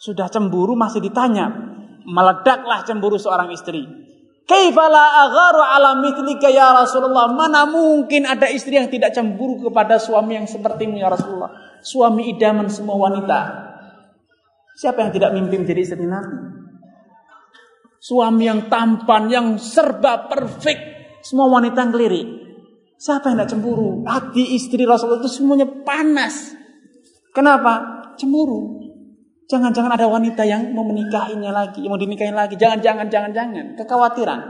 Sudah cemburu masih ditanya. Meledaklah cemburu seorang istri. Kaifala agharu ala mithlika ya Rasulullah. Mana mungkin ada istri yang tidak cemburu kepada suami yang sepertimu ya Rasulullah. Suami idaman semua wanita. Siapa yang tidak mimpi menjadi istri Nabi? Suami yang tampan, yang serba perfect. Semua wanita yang ngelirik. Siapa yang tidak cemburu? Hati istri Rasulullah itu semuanya panas. Kenapa? Cemburu. Jangan-jangan ada wanita yang mau menikahinya lagi, mau dinikahin lagi. Jangan-jangan, jangan-jangan. Kekhawatiran.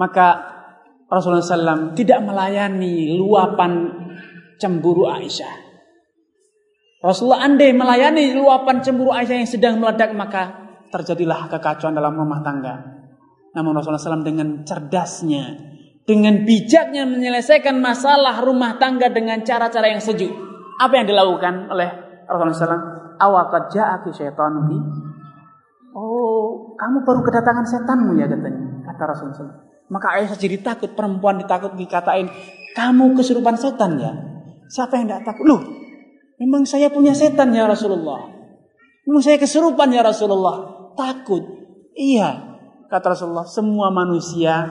Maka Rasulullah SAW tidak melayani luapan cemburu Aisyah. Rasulullah andai melayani luapan cemburu Aisyah yang sedang meledak maka terjadilah kekacauan dalam rumah tangga. Namun Rasulullah SAW dengan cerdasnya, dengan bijaknya menyelesaikan masalah rumah tangga dengan cara-cara yang sejuk. Apa yang dilakukan oleh Rasulullah SAW? Awakat ja'aki syaitanuki. Oh, kamu baru kedatangan setanmu ya katanya. Kata Rasulullah. Maka Aisyah jadi takut. Perempuan ditakut dikatain. Kamu kesurupan setan ya. Siapa yang tidak takut? Loh, memang saya punya setan ya Rasulullah. Memang saya kesurupan ya Rasulullah. Takut. Iya, Kata Rasulullah, semua manusia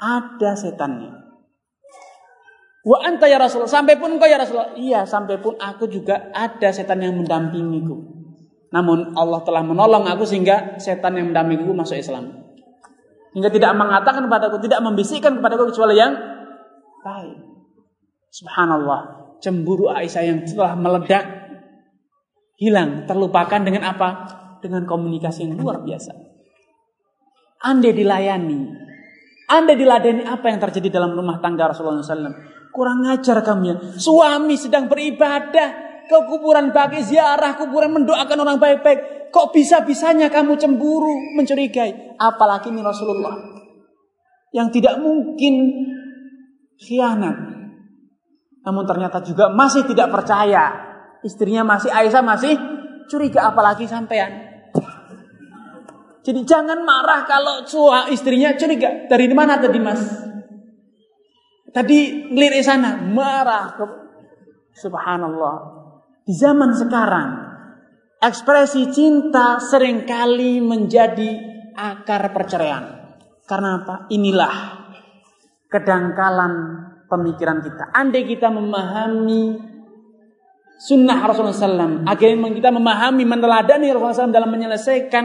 ada setannya. Wa anta ya Rasulullah, sampai pun engkau ya Rasulullah. Iya, sampai pun aku juga ada setan yang mendampingiku. Namun Allah telah menolong aku sehingga setan yang mendampingiku masuk Islam. Hingga tidak mengatakan kepadaku, tidak membisikkan kepadaku kecuali yang baik. Subhanallah, cemburu Aisyah yang telah meledak hilang, terlupakan dengan apa? Dengan komunikasi yang luar biasa. Anda dilayani. Anda diladeni apa yang terjadi dalam rumah tangga Rasulullah SAW. Kurang ajar kamu ya. Suami sedang beribadah. Ke kuburan bagi ziarah kuburan mendoakan orang baik-baik. Kok bisa-bisanya kamu cemburu, mencurigai. Apalagi ini Rasulullah. Yang tidak mungkin khianat. Namun ternyata juga masih tidak percaya. Istrinya masih Aisyah masih curiga apalagi sampean. Jadi jangan marah kalau suami istrinya curiga. Dari mana tadi mas? Tadi ngelirik sana, marah. Subhanallah. Di zaman sekarang, ekspresi cinta sering kali menjadi akar perceraian. Karena apa? Inilah kedangkalan pemikiran kita. Andai kita memahami sunnah Rasulullah SAW, agar kita memahami, meneladani Rasulullah SAW dalam menyelesaikan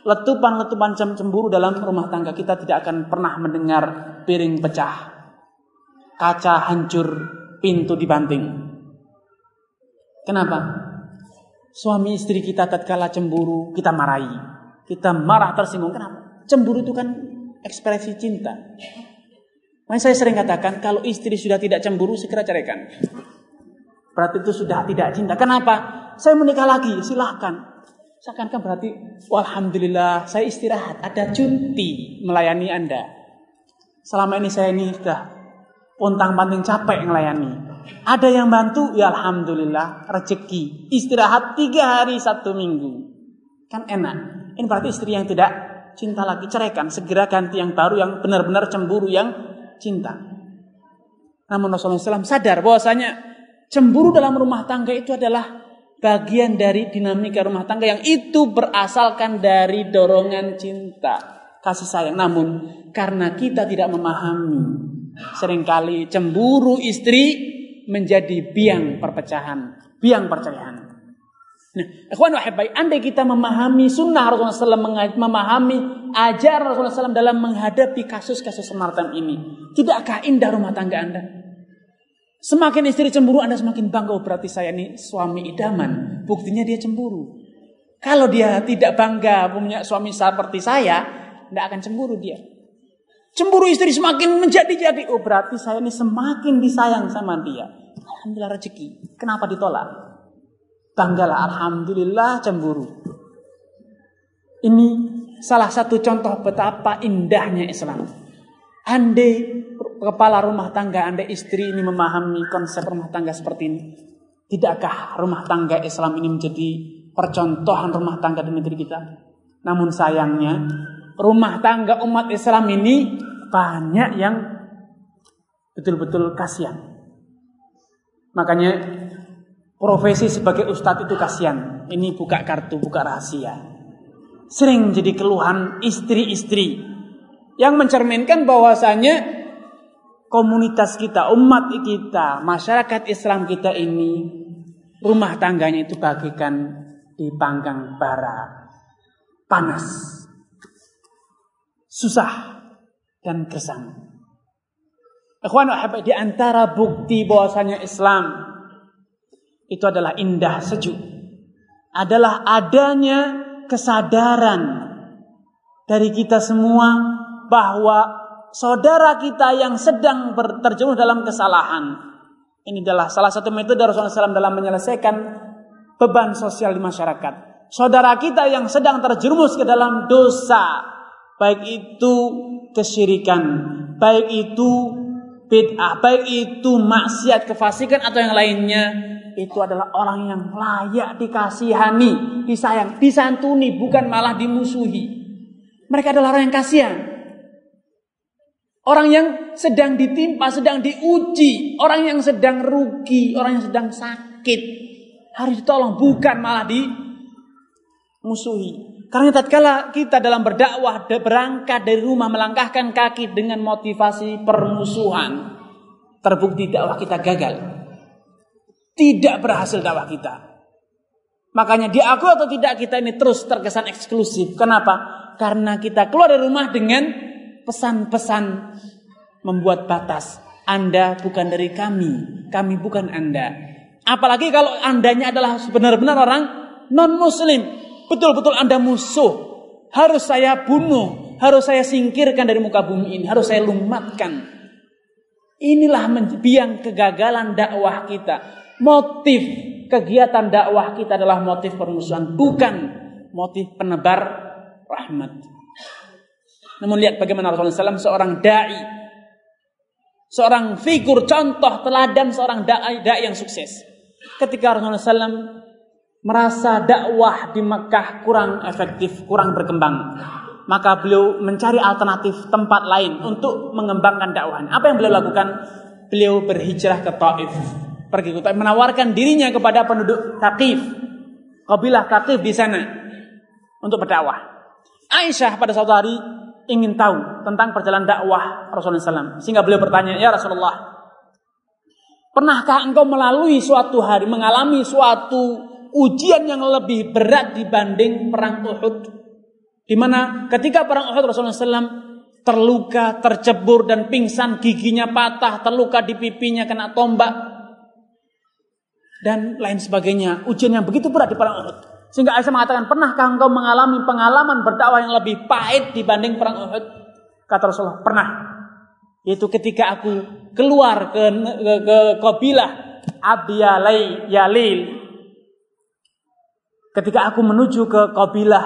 letupan-letupan cemburu dalam rumah tangga kita tidak akan pernah mendengar piring pecah, kaca hancur, pintu dibanting. Kenapa? Suami istri kita tatkala cemburu, kita marahi. Kita marah tersinggung. Kenapa? Cemburu itu kan ekspresi cinta. Makanya saya sering katakan kalau istri sudah tidak cemburu segera ceraikan. Berarti itu sudah tidak cinta. Kenapa? Saya menikah lagi, silahkan. Seakan-akan berarti, Alhamdulillah saya istirahat, ada cuti melayani Anda. Selama ini saya ini sudah pontang panting capek melayani. Ada yang bantu, ya Alhamdulillah, rezeki. Istirahat tiga hari satu minggu. Kan enak. Ini berarti istri yang tidak cinta lagi, ceraikan. Segera ganti yang baru, yang benar-benar cemburu, yang cinta. Namun Rasulullah SAW sadar bahwasanya cemburu dalam rumah tangga itu adalah bagian dari dinamika rumah tangga yang itu berasalkan dari dorongan cinta, kasih sayang. Namun karena kita tidak memahami, sering kali cemburu istri menjadi biang perpecahan, biang perceraian. Nah, ikhwan wahibai, andai kita memahami sunnah Rasulullah SAW, memahami ajar Rasulullah SAW dalam menghadapi kasus-kasus semacam ini, tidakkah indah rumah tangga Anda? Semakin istri cemburu Anda semakin bangga oh, berarti saya ini suami idaman. Buktinya dia cemburu. Kalau dia tidak bangga punya suami seperti saya, tidak akan cemburu dia. Cemburu istri semakin menjadi-jadi. Oh berarti saya ini semakin disayang sama dia. Alhamdulillah rezeki. Kenapa ditolak? Banggalah Alhamdulillah cemburu. Ini salah satu contoh betapa indahnya Islam. Andai kepala rumah tangga Anda istri ini memahami konsep rumah tangga seperti ini? Tidakkah rumah tangga Islam ini menjadi percontohan rumah tangga di negeri kita? Namun sayangnya rumah tangga umat Islam ini banyak yang betul-betul kasihan. Makanya profesi sebagai ustadz itu kasihan. Ini buka kartu, buka rahasia. Sering jadi keluhan istri-istri yang mencerminkan bahwasanya komunitas kita, umat kita, masyarakat Islam kita ini rumah tangganya itu bagikan dipanggang bara panas, susah dan gersang. Ikhwan di antara bukti bahwasanya Islam itu adalah indah sejuk. Adalah adanya kesadaran dari kita semua bahwa saudara kita yang sedang terjerumus dalam kesalahan. Ini adalah salah satu metode Rasulullah SAW dalam menyelesaikan beban sosial di masyarakat. Saudara kita yang sedang terjerumus ke dalam dosa, baik itu kesyirikan, baik itu bid'ah, baik itu maksiat, kefasikan atau yang lainnya, itu adalah orang yang layak dikasihani, disayang, disantuni, bukan malah dimusuhi. Mereka adalah orang yang kasihan. Orang yang sedang ditimpa, sedang diuji, orang yang sedang rugi, orang yang sedang sakit. Harus ditolong, bukan malah dimusuhi. Karena tatkala kita dalam berdakwah berangkat dari rumah melangkahkan kaki dengan motivasi permusuhan, terbukti dakwah kita gagal. Tidak berhasil dakwah kita. Makanya diakui atau tidak kita ini terus terkesan eksklusif. Kenapa? Karena kita keluar dari rumah dengan pesan-pesan membuat batas. Anda bukan dari kami, kami bukan Anda. Apalagi kalau Andanya adalah benar-benar orang non-muslim. Betul-betul Anda musuh. Harus saya bunuh, harus saya singkirkan dari muka bumi ini, harus saya lumatkan. Inilah biang kegagalan dakwah kita motif kegiatan dakwah kita adalah motif permusuhan, bukan motif penebar rahmat. Namun lihat bagaimana Rasulullah SAW seorang dai, seorang figur contoh teladan seorang dai dai yang sukses. Ketika Rasulullah SAW merasa dakwah di Mekah kurang efektif, kurang berkembang, maka beliau mencari alternatif tempat lain untuk mengembangkan dakwahnya. Apa yang beliau lakukan? Beliau berhijrah ke Taif pergi ke menawarkan dirinya kepada penduduk Thaqif, kabilah Thaqif di sana untuk berdakwah. Aisyah pada suatu hari ingin tahu tentang perjalanan dakwah Rasulullah SAW. Sehingga beliau bertanya, Ya Rasulullah, pernahkah engkau melalui suatu hari, mengalami suatu ujian yang lebih berat dibanding perang Uhud? Di mana ketika perang Uhud Rasulullah SAW terluka, tercebur dan pingsan, giginya patah, terluka di pipinya kena tombak, dan lain sebagainya. Ujian yang begitu berat di perang Uhud. Sehingga Aisyah mengatakan, pernahkah engkau mengalami pengalaman berdakwah yang lebih pahit dibanding perang Uhud? Kata Rasulullah, pernah. Yaitu ketika aku keluar ke, ke, ke kabilah Abiyalai Yalil. Ketika aku menuju ke kabilah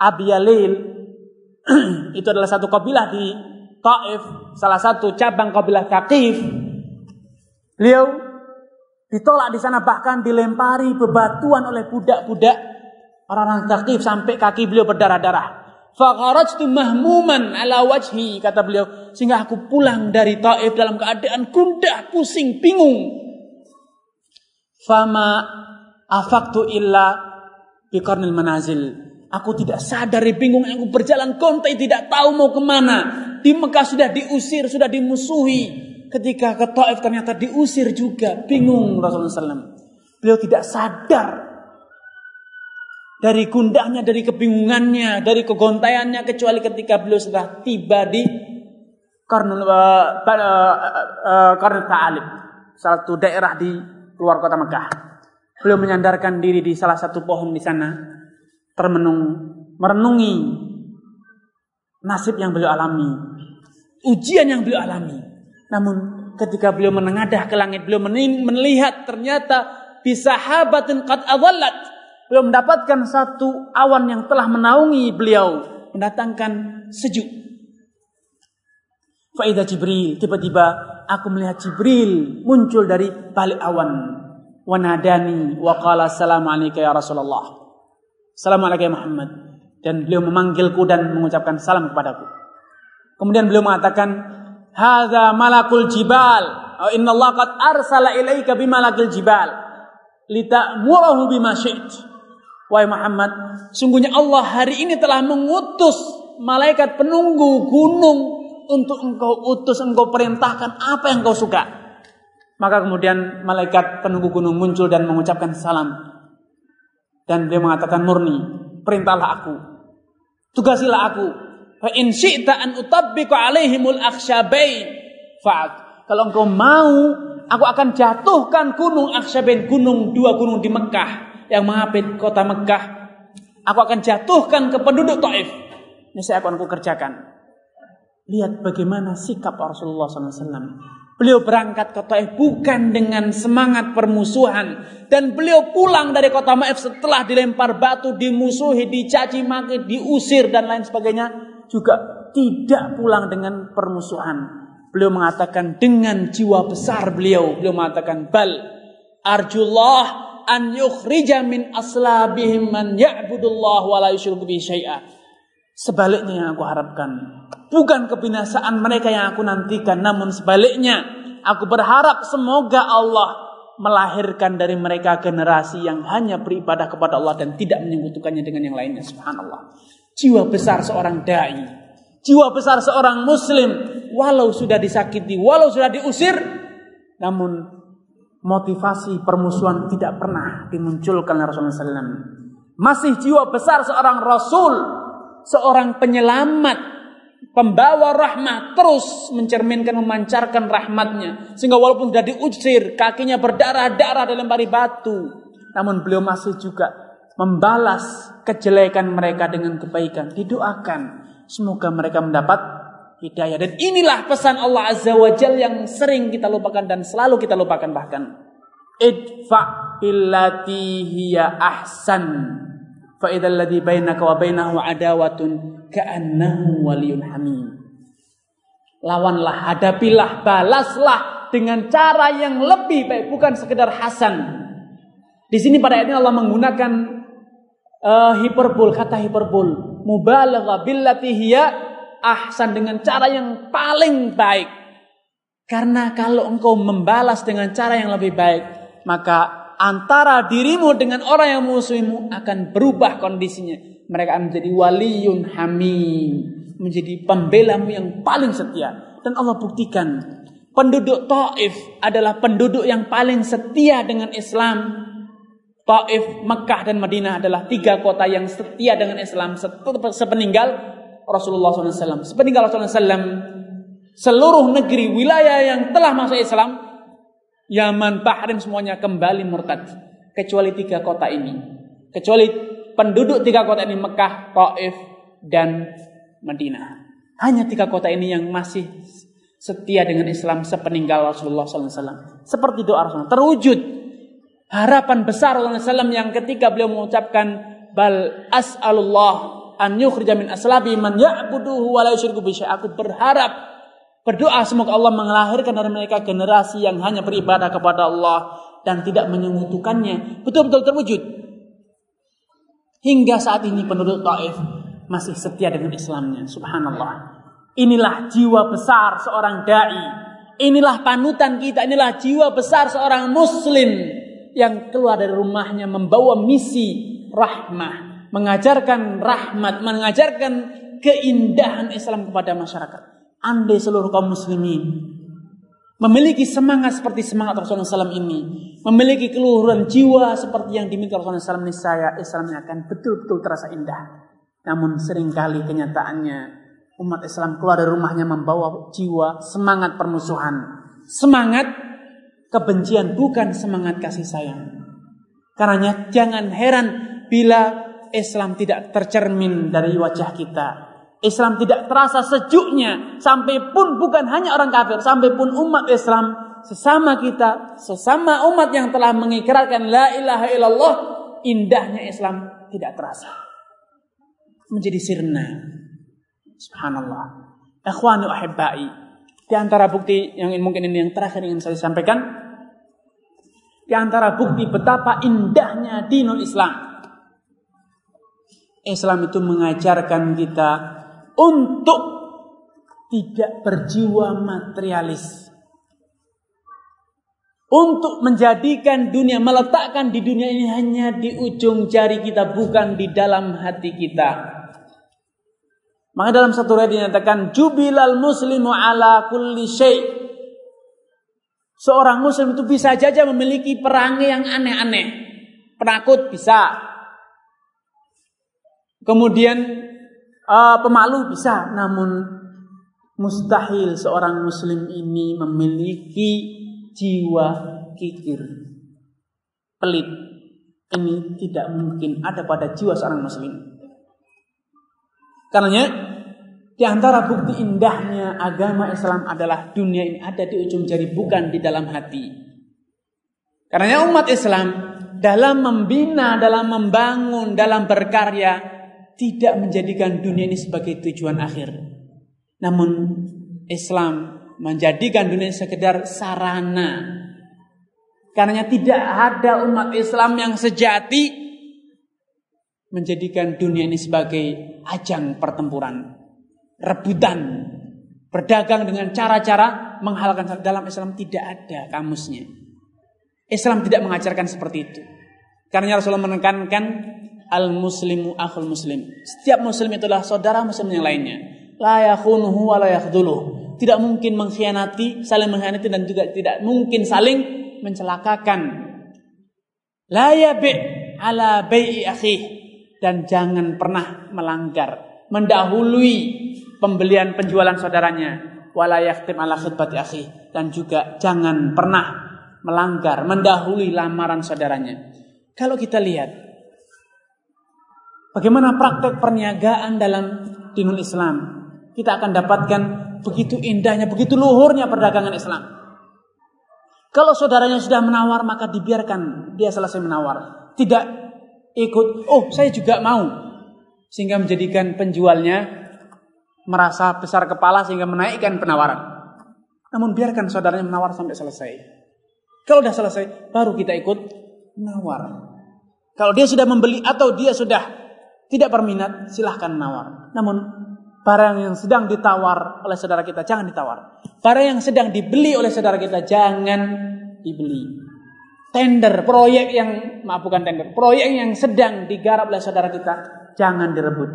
Abiyalil, itu adalah satu kabilah di Taif, salah satu cabang kabilah Thaqif. Beliau Ditolak di sana bahkan dilempari bebatuan oleh budak-budak orang-orang takif sampai kaki beliau berdarah-darah. Fakharajtu mahmuman ala wajhi kata beliau sehingga aku pulang dari Taif dalam keadaan gundah, pusing, bingung. Fama afaktu illa biqarnil manazil. Aku tidak sadar, bingung, aku berjalan kontai, tidak tahu mau ke mana. Di Mekah sudah diusir, sudah dimusuhi. Ketika ke Taif ternyata diusir juga. Bingung Rasulullah SAW. Beliau tidak sadar. Dari gundahnya, dari kebingungannya, dari kegontaiannya. Kecuali ketika beliau sudah tiba di Karnul, uh, uh, uh, Ta'alib. Satu daerah di luar kota Mekah. Beliau menyandarkan diri di salah satu pohon di sana. Termenung, merenungi nasib yang beliau alami. Ujian yang beliau alami. Namun ketika beliau menengadah ke langit, beliau melihat ternyata bisa habatin qad adallat. Beliau mendapatkan satu awan yang telah menaungi beliau, mendatangkan sejuk. Faidah Jibril, tiba-tiba aku melihat Jibril muncul dari balik awan. Wanadani wa qala assalamualaikum ya Rasulullah. Assalamualaikum ya Muhammad. Dan beliau memanggilku dan mengucapkan salam kepadaku. Kemudian beliau mengatakan, Hadza malakul jibal. Inna Allah qad arsala ilaika bimalakil jibal. lita'murahu bima Wahai Muhammad, sungguhnya Allah hari ini telah mengutus malaikat penunggu gunung untuk engkau utus, engkau perintahkan apa yang kau suka. Maka kemudian malaikat penunggu gunung muncul dan mengucapkan salam. Dan dia mengatakan murni, perintahlah aku. Tugasilah aku. Fa in syi'ta an utabbiqu alaihimul. Kalau engkau mau, aku akan jatuhkan gunung akhsyabain, gunung dua gunung di Mekah yang mengapit kota Mekah. Aku akan jatuhkan ke penduduk Taif. Ini saya akan kukerjakan. Lihat bagaimana sikap Rasulullah SAW. Beliau berangkat ke Taif bukan dengan semangat permusuhan. Dan beliau pulang dari kota Taif setelah dilempar batu, dimusuhi, dicaci maki, diusir dan lain sebagainya. Juga tidak pulang dengan permusuhan. Beliau mengatakan dengan jiwa besar beliau. Beliau mengatakan bal arjullah an yukhrija min aslabihim man ya'budullah wa la yusyriku bihi syai'a. Sebaliknya yang aku harapkan bukan kebinasaan mereka yang aku nantikan namun sebaliknya aku berharap semoga Allah melahirkan dari mereka generasi yang hanya beribadah kepada Allah dan tidak menyekutukannya dengan yang lainnya subhanallah. Jiwa besar seorang dai, jiwa besar seorang muslim walau sudah disakiti, walau sudah diusir namun motivasi permusuhan tidak pernah dimunculkan oleh Rasulullah SAW. Masih jiwa besar seorang Rasul, seorang penyelamat, pembawa rahmat, terus mencerminkan, memancarkan rahmatnya. Sehingga walaupun sudah diusir, kakinya berdarah-darah dalam bari batu. Namun beliau masih juga membalas kejelekan mereka dengan kebaikan. Didoakan. Semoga mereka mendapat hidayah. Dan inilah pesan Allah Azza wa Jal yang sering kita lupakan dan selalu kita lupakan bahkan. Idfa billati ahsan. Fa idzal ladzi bainaka wa bainahu adawatun ka'annahu hamim. Lawanlah, hadapilah, balaslah dengan cara yang lebih baik, bukan sekedar hasan. Di sini pada ayat ini Allah menggunakan uh, hiperbol, kata hiperbol. Mubalaghah billati hiya ahsan dengan cara yang paling baik. Karena kalau engkau membalas dengan cara yang lebih baik, maka antara dirimu dengan orang yang musuhimu akan berubah kondisinya. Mereka akan menjadi waliyun hamim, menjadi pembelamu yang paling setia. Dan Allah buktikan penduduk Taif adalah penduduk yang paling setia dengan Islam. Taif, Mekah dan Madinah adalah tiga kota yang setia dengan Islam sepeninggal Rasulullah SAW. Sepeninggal Rasulullah SAW, seluruh negeri wilayah yang telah masuk Islam, Yaman, Bahrain semuanya kembali murtad. Kecuali tiga kota ini. Kecuali penduduk tiga kota ini Mekah, Taif, dan Madinah. Hanya tiga kota ini yang masih setia dengan Islam sepeninggal Rasulullah SAW. Seperti doa Rasulullah. Terwujud harapan besar Rasulullah SAW yang ketika beliau mengucapkan bal as'alullah an yukhrija min aslabi man ya'buduhu wa la yusyriku Aku berharap berdoa semoga Allah mengelahirkan dari mereka generasi yang hanya beribadah kepada Allah dan tidak menyekutukannya. Betul-betul terwujud. Hingga saat ini penduduk Taif masih setia dengan Islamnya. Subhanallah. Inilah jiwa besar seorang dai. Inilah panutan kita, inilah jiwa besar seorang muslim yang keluar dari rumahnya membawa misi rahmah, mengajarkan rahmat, mengajarkan keindahan Islam kepada masyarakat. Andai seluruh kaum muslimin memiliki semangat seperti semangat Rasulullah SAW ini, memiliki keluhuran jiwa seperti yang dimiliki Rasulullah SAW ini, saya Islam ini akan betul-betul terasa indah. Namun sering kali kenyataannya umat Islam keluar dari rumahnya membawa jiwa semangat permusuhan, semangat kebencian bukan semangat kasih sayang. Karenanya jangan heran bila Islam tidak tercermin dari wajah kita. Islam tidak terasa sejuknya sampai pun bukan hanya orang kafir, sampai pun umat Islam sesama kita, sesama umat yang telah mengikrarkan la ilaha illallah, indahnya Islam tidak terasa. Menjadi sirna. Subhanallah. Ikhwani ahibbai. Di antara bukti yang mungkin ini yang terakhir ingin saya sampaikan, di antara bukti betapa indahnya dinul Islam Islam itu mengajarkan kita untuk tidak berjiwa materialis. untuk menjadikan dunia, meletakkan di dunia ini hanya di ujung jari kita, bukan di dalam hati kita. Maka dalam satu ayat dinyatakan, Jubilal muslimu ala kulli syai' Seorang muslim itu bisa saja memiliki perangai yang aneh-aneh. Penakut bisa. Kemudian uh, pemalu bisa. Namun mustahil seorang muslim ini memiliki jiwa kikir. Pelit. Ini tidak mungkin ada pada jiwa seorang muslim. Karenanya di antara bukti indahnya agama Islam adalah dunia ini ada di ujung jari bukan di dalam hati. Karena umat Islam dalam membina, dalam membangun, dalam berkarya tidak menjadikan dunia ini sebagai tujuan akhir. Namun Islam menjadikan dunia ini sekedar sarana. Karena tidak ada umat Islam yang sejati menjadikan dunia ini sebagai ajang pertempuran rebutan, berdagang dengan cara-cara menghalalkan dalam Islam tidak ada kamusnya. Islam tidak mengajarkan seperti itu. Karena Rasulullah menekankan al muslimu akhul muslim. Setiap muslim itulah saudara muslim yang lainnya. La yakhunuhu wa la yakhduluh. Tidak mungkin mengkhianati, saling mengkhianati dan juga tidak mungkin saling mencelakakan. La yabi' ala bai'i akhih dan jangan pernah melanggar, mendahului pembelian penjualan saudaranya wala yaktim ala khidbati akhi dan juga jangan pernah melanggar mendahului lamaran saudaranya kalau kita lihat bagaimana praktek perniagaan dalam dinul Islam kita akan dapatkan begitu indahnya begitu luhurnya perdagangan Islam kalau saudaranya sudah menawar maka dibiarkan dia selesai menawar tidak ikut oh saya juga mau sehingga menjadikan penjualnya merasa besar kepala sehingga menaikkan penawaran. Namun biarkan saudaranya menawar sampai selesai. Kalau sudah selesai, baru kita ikut menawar. Kalau dia sudah membeli atau dia sudah tidak berminat, silahkan menawar. Namun barang yang sedang ditawar oleh saudara kita jangan ditawar. Barang yang sedang dibeli oleh saudara kita jangan dibeli. Tender, proyek yang maaf bukan tender, proyek yang sedang digarap oleh saudara kita jangan direbut.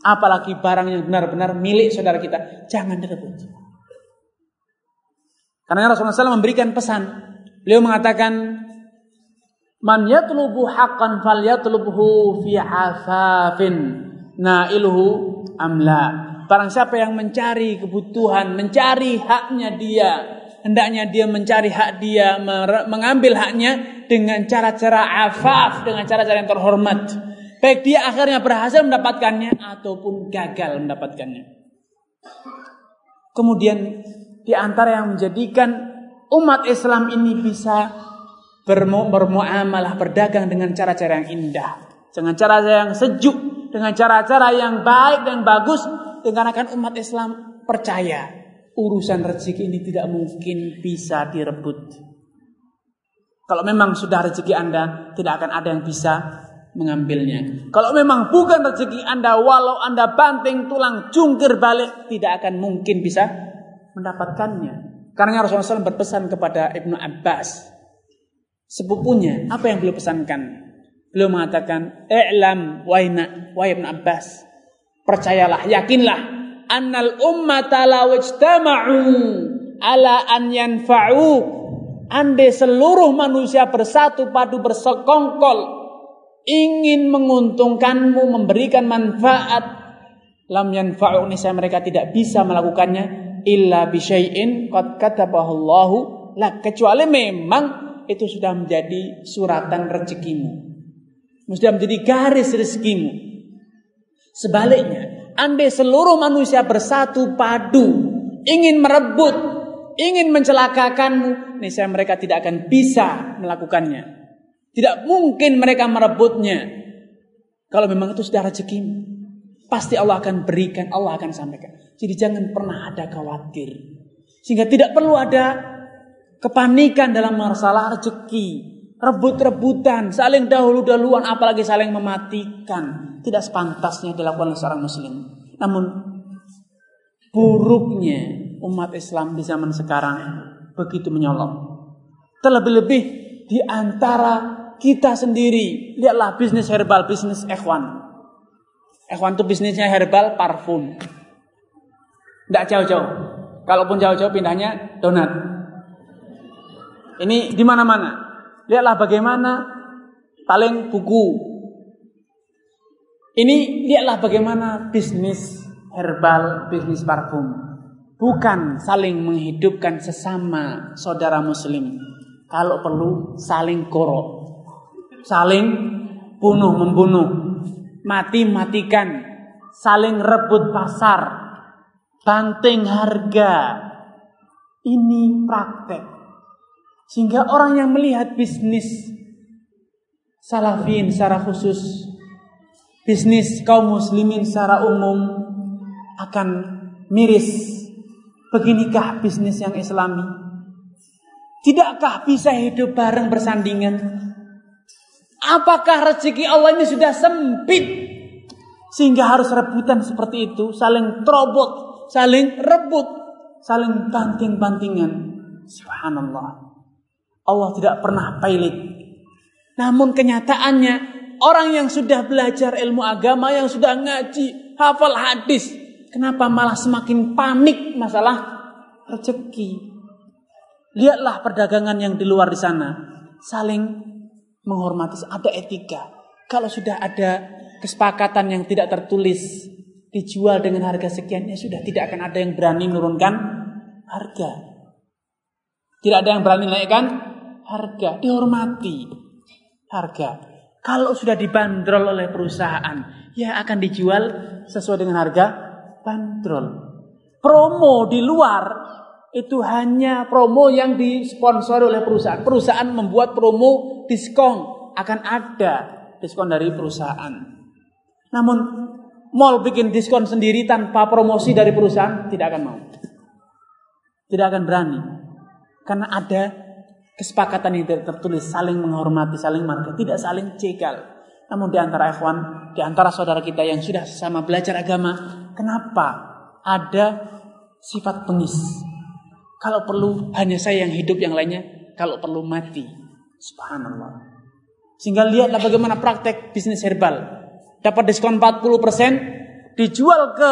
Apalagi barang yang benar-benar milik saudara kita. Jangan direbut. Karena Rasulullah SAW memberikan pesan. Beliau mengatakan, Man yatlubu haqqan fal yatlubhu fi afafin nailhu amla. Barang siapa yang mencari kebutuhan, mencari haknya dia, hendaknya dia mencari hak dia, mengambil haknya dengan cara-cara afaf, dengan cara-cara yang terhormat. Baik dia akhirnya berhasil mendapatkannya ataupun gagal mendapatkannya. Kemudian di antara yang menjadikan umat Islam ini bisa bermu bermuamalah berdagang dengan cara-cara yang indah, dengan cara cara yang sejuk, dengan cara-cara yang baik dan bagus dikarenakan umat Islam percaya urusan rezeki ini tidak mungkin bisa direbut. Kalau memang sudah rezeki Anda, tidak akan ada yang bisa mengambilnya. Kalau memang bukan rezeki Anda, walau Anda banting tulang jungkir balik, tidak akan mungkin bisa mendapatkannya. Karena Rasulullah SAW berpesan kepada Ibnu Abbas, sepupunya, apa yang beliau pesankan? Beliau mengatakan, "I'lam waina wa Ibnu Abbas." Percayalah, yakinlah, annal ummata law ala an yanfa'u Andai seluruh manusia bersatu padu bersekongkol ingin menguntungkanmu, memberikan manfaat, lam yanfa'u saya mereka tidak bisa melakukannya illa bisyai'in qad katabahu Allahu la kecuali memang itu sudah menjadi suratan rezekimu. Sudah menjadi garis rezekimu. Sebaliknya, andai seluruh manusia bersatu padu ingin merebut, ingin mencelakakanmu, niscaya mereka tidak akan bisa melakukannya. Tidak mungkin mereka merebutnya. Kalau memang itu sudah rezeki, pasti Allah akan berikan, Allah akan sampaikan. Jadi jangan pernah ada khawatir. Sehingga tidak perlu ada kepanikan dalam masalah rezeki. Rebut-rebutan, saling dahulu-dahuluan, apalagi saling mematikan. Tidak sepantasnya dilakukan oleh seorang muslim. Namun buruknya umat Islam di zaman sekarang begitu menyolong. Terlebih-lebih di antara kita sendiri. Lihatlah bisnis herbal, bisnis ikhwan. Ikhwan itu bisnisnya herbal, parfum. Tidak jauh-jauh. Kalaupun jauh-jauh pindahnya donat. Ini di mana-mana. Lihatlah bagaimana paling buku. Ini lihatlah bagaimana bisnis herbal, bisnis parfum. Bukan saling menghidupkan sesama saudara muslim. Kalau perlu saling korok. Saling bunuh membunuh. Mati-matikan. Saling rebut pasar. Banting harga. Ini praktek. Sehingga orang yang melihat bisnis salafin secara khusus, bisnis kaum muslimin secara umum akan miris. Beginikah bisnis yang islami? Tidakkah bisa hidup bareng bersandingan? Apakah rezeki Allah ini sudah sempit sehingga harus rebutan seperti itu, saling terobot, saling rebut, saling banting-bantingan. Subhanallah. Allah tidak pernah pailit. Namun kenyataannya orang yang sudah belajar ilmu agama, yang sudah ngaji, hafal hadis, kenapa malah semakin panik masalah rezeki? Lihatlah perdagangan yang di luar di sana. Saling menghormati, ada etika. Kalau sudah ada kesepakatan yang tidak tertulis, dijual dengan harga sekian, ya sudah tidak akan ada yang berani menurunkan harga. Tidak ada yang berani naikkan harga, dihormati harga. Kalau sudah dibanderol oleh perusahaan, ya akan dijual sesuai dengan harga bandrol. Promo di luar itu hanya promo yang disponsori oleh perusahaan. Perusahaan membuat promo diskon, akan ada diskon dari perusahaan. Namun mall bikin diskon sendiri tanpa promosi dari perusahaan tidak akan mau. Tidak akan berani. Karena ada kesepakatan yang tidak tertulis saling menghormati, saling marga, tidak saling cegal. Namun di antara ikhwan, di antara saudara kita yang sudah sama belajar agama, kenapa ada sifat pengis? Kalau perlu hanya saya yang hidup yang lainnya kalau perlu mati. Subhanallah. Sehingga lihatlah bagaimana praktek bisnis herbal. Dapat diskon 40%, dijual ke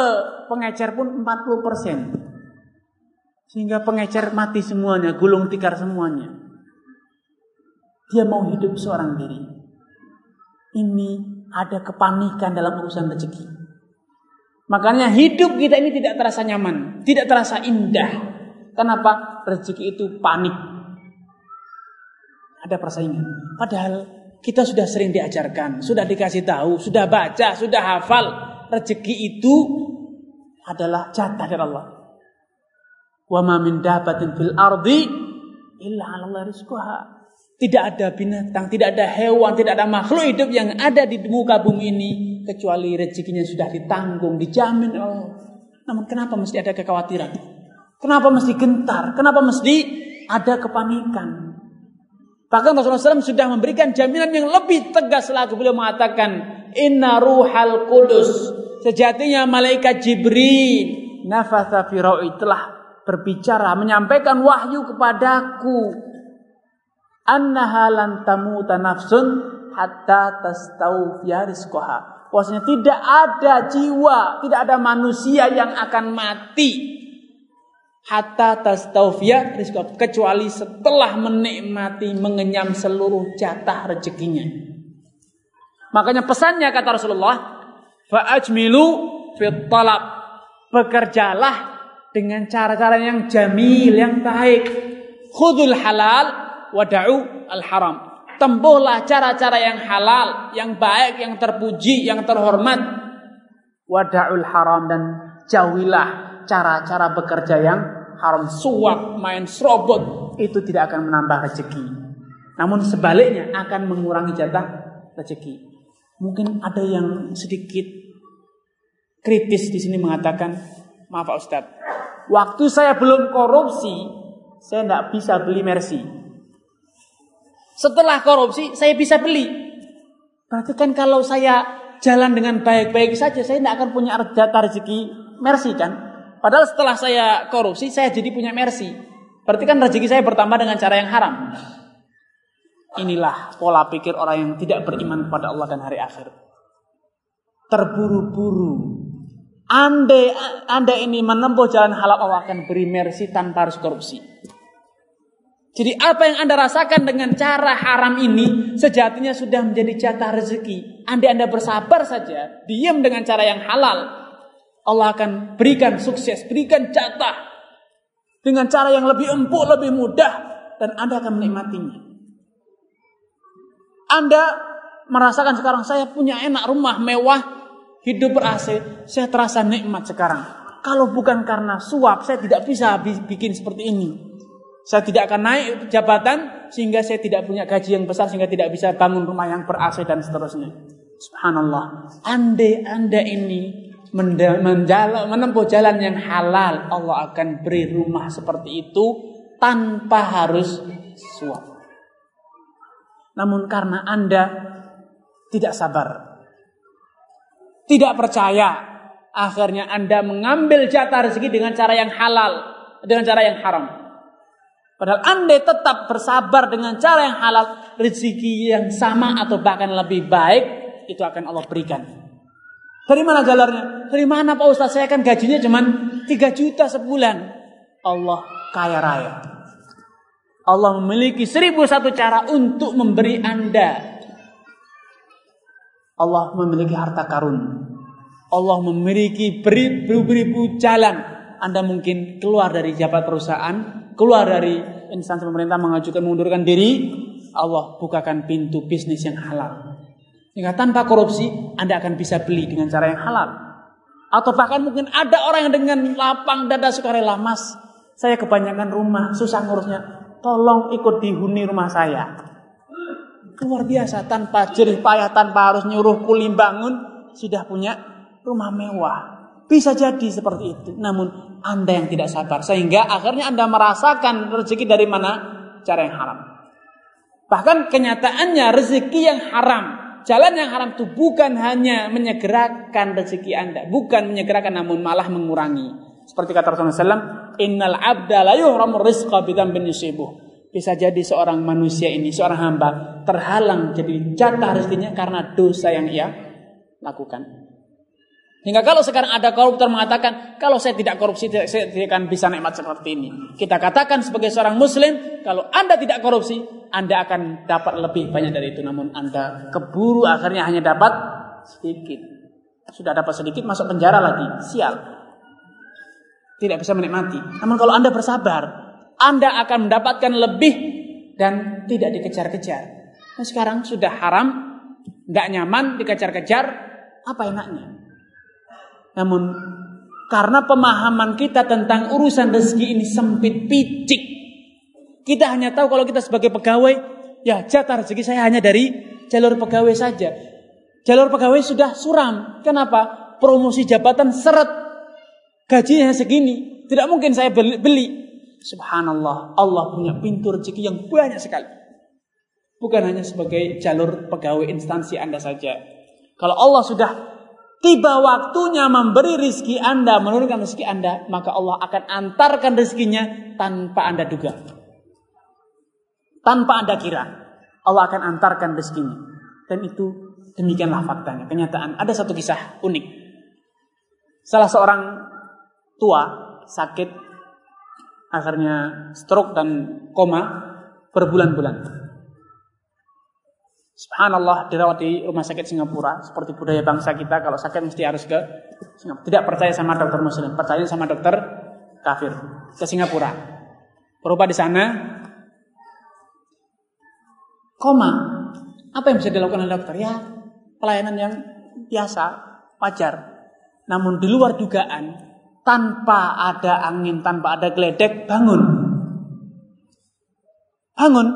pengecer pun 40%. Sehingga pengecer mati semuanya, gulung tikar semuanya. Dia mau hidup seorang diri. Ini ada kepanikan dalam urusan rezeki. Makanya hidup kita ini tidak terasa nyaman, tidak terasa indah. Kenapa? Rezeki itu panik. Ada persaingan. Padahal kita sudah sering diajarkan, sudah dikasih tahu, sudah baca, sudah hafal. Rezeki itu adalah jatah dari Allah. Wa ma min dabatin fil ardi illa 'ala Allah rizquha. Tidak ada binatang, tidak ada hewan, tidak ada makhluk hidup yang ada di muka bumi ini kecuali rezekinya sudah ditanggung, dijamin Allah. Namun kenapa mesti ada kekhawatiran? Kenapa mesti gentar? Kenapa mesti ada kepanikan? Bahkan Rasulullah SAW sudah memberikan jaminan yang lebih tegas lagi. Beliau mengatakan, Inna ruhal kudus. Sejatinya malaikat Jibril. Nafatha fira'i telah berbicara. Menyampaikan wahyu kepadaku. Annaha lan tamuta nafsun hatta tastawfiya rizqaha. Bahwasanya tidak ada jiwa, tidak ada manusia yang akan mati hatta tastaufia kecuali setelah menikmati mengenyam seluruh jatah rezekinya. Makanya pesannya kata Rasulullah, fa'ajmilu fit talab. Bekerjalah dengan cara-cara yang jamil, yang baik. Khudul halal wada'u al haram. Tempuhlah cara-cara yang halal, yang baik, yang terpuji, yang terhormat. Wada'ul haram dan jauhilah cara-cara bekerja yang haram suap, main serobot itu tidak akan menambah rezeki. Namun sebaliknya akan mengurangi jatah rezeki. Mungkin ada yang sedikit kritis di sini mengatakan, maaf Pak Ustadz, waktu saya belum korupsi, saya tidak bisa beli Mercy. Setelah korupsi, saya bisa beli. Berarti kan kalau saya jalan dengan baik-baik saja, saya tidak akan punya jatah rezeki Mercy kan? Padahal setelah saya korupsi, saya jadi punya mercy. Berarti kan rezeki saya bertambah dengan cara yang haram. Inilah pola pikir orang yang tidak beriman pada Allah dan hari akhir. Terburu-buru. Andai Anda ini menempuh jalan halal Allah akan beri mercy tanpa harus korupsi. Jadi apa yang Anda rasakan dengan cara haram ini sejatinya sudah menjadi jatah rezeki. Andai Anda bersabar saja, diam dengan cara yang halal, Allah akan berikan sukses, berikan jatah dengan cara yang lebih empuk, lebih mudah dan Anda akan menikmatinya. Anda merasakan sekarang saya punya enak rumah mewah, hidup ber AC, saya terasa nikmat sekarang. Kalau bukan karena suap, saya tidak bisa bikin seperti ini. Saya tidak akan naik jabatan sehingga saya tidak punya gaji yang besar sehingga tidak bisa bangun rumah yang ber AC dan seterusnya. Subhanallah. Andai Anda ini menempuh jalan yang halal, Allah akan beri rumah seperti itu tanpa harus suap. Namun karena Anda tidak sabar, tidak percaya, akhirnya Anda mengambil jatah rezeki dengan cara yang halal, dengan cara yang haram. Padahal Anda tetap bersabar dengan cara yang halal, rezeki yang sama atau bahkan lebih baik itu akan Allah berikan. Dari mana jalarnya? Dari mana Pak Ustaz? Saya kan gajinya cuma 3 juta sebulan. Allah kaya raya. Allah memiliki seribu satu cara untuk memberi Anda. Allah memiliki harta karun. Allah memiliki beribu-ribu jalan. Anda mungkin keluar dari jabat perusahaan, keluar dari instansi pemerintah mengajukan mengundurkan diri. Allah bukakan pintu bisnis yang halal. Sehingga tanpa korupsi Anda akan bisa beli dengan cara yang halal. Atau bahkan mungkin ada orang yang dengan lapang dada sukarela, Mas, saya kebanyakan rumah, susah ngurusnya tolong ikut dihuni rumah saya. Luar biasa, tanpa jerih payah, tanpa harus nyuruh kulim bangun, sudah punya rumah mewah. Bisa jadi seperti itu. Namun Anda yang tidak sabar. Sehingga akhirnya Anda merasakan rezeki dari mana? Cara yang haram. Bahkan kenyataannya rezeki yang haram. Jalan yang haram itu bukan hanya menyegerakan rezeki Anda. Bukan menyegerakan namun malah mengurangi. Seperti kata Rasulullah SAW, Innal abda la yuhramu rizqa bin yusibuh. Bisa jadi seorang manusia ini, seorang hamba, terhalang jadi jatah rezekinya karena dosa yang ia lakukan. Hingga kalau sekarang ada koruptor mengatakan, kalau saya tidak korupsi, saya tidak akan bisa nikmat seperti ini. Kita katakan sebagai seorang muslim, kalau Anda tidak korupsi, Anda akan dapat lebih banyak dari itu. Namun Anda keburu akhirnya hanya dapat sedikit. Sudah dapat sedikit, masuk penjara lagi. Sial tidak bisa menikmati. Namun kalau Anda bersabar, Anda akan mendapatkan lebih dan tidak dikejar-kejar. Nah, sekarang sudah haram, nggak nyaman, dikejar-kejar, apa enaknya? Namun karena pemahaman kita tentang urusan rezeki ini sempit picik. Kita hanya tahu kalau kita sebagai pegawai, ya jatah rezeki saya hanya dari jalur pegawai saja. Jalur pegawai sudah suram. Kenapa? Promosi jabatan seret Gajinya segini, tidak mungkin saya beli. Subhanallah, Allah punya pintu rezeki yang banyak sekali. Bukan hanya sebagai jalur pegawai instansi Anda saja. Kalau Allah sudah tiba waktunya memberi rizki Anda, menurunkan rizki Anda, maka Allah akan antarkan rizkinya tanpa Anda duga. Tanpa Anda kira. Allah akan antarkan rizkinya. Dan itu demikianlah faktanya, kenyataan. Ada satu kisah unik. Salah seorang tua, sakit, akhirnya stroke dan koma berbulan-bulan. Subhanallah dirawat di rumah sakit Singapura seperti budaya bangsa kita kalau sakit mesti harus ke Singapura. Tidak percaya sama dokter muslim, percaya sama dokter kafir ke Singapura. Berupa di sana koma. Apa yang bisa dilakukan oleh dokter? Ya, pelayanan yang biasa, wajar. Namun di luar dugaan, tanpa ada angin, tanpa ada geledek, bangun. Bangun,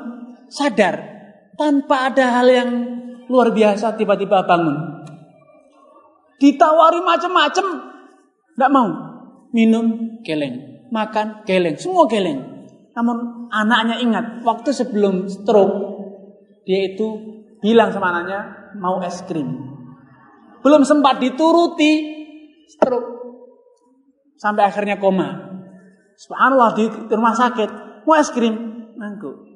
sadar. Tanpa ada hal yang luar biasa, tiba-tiba bangun. Ditawari macam-macam, nggak mau. Minum, geleng. Makan, geleng. Semua geleng. Namun anaknya ingat, waktu sebelum stroke, dia itu bilang sama anaknya, mau es krim. Belum sempat dituruti, stroke sampai akhirnya koma. Subhanallah di rumah sakit, mau es krim, mangku.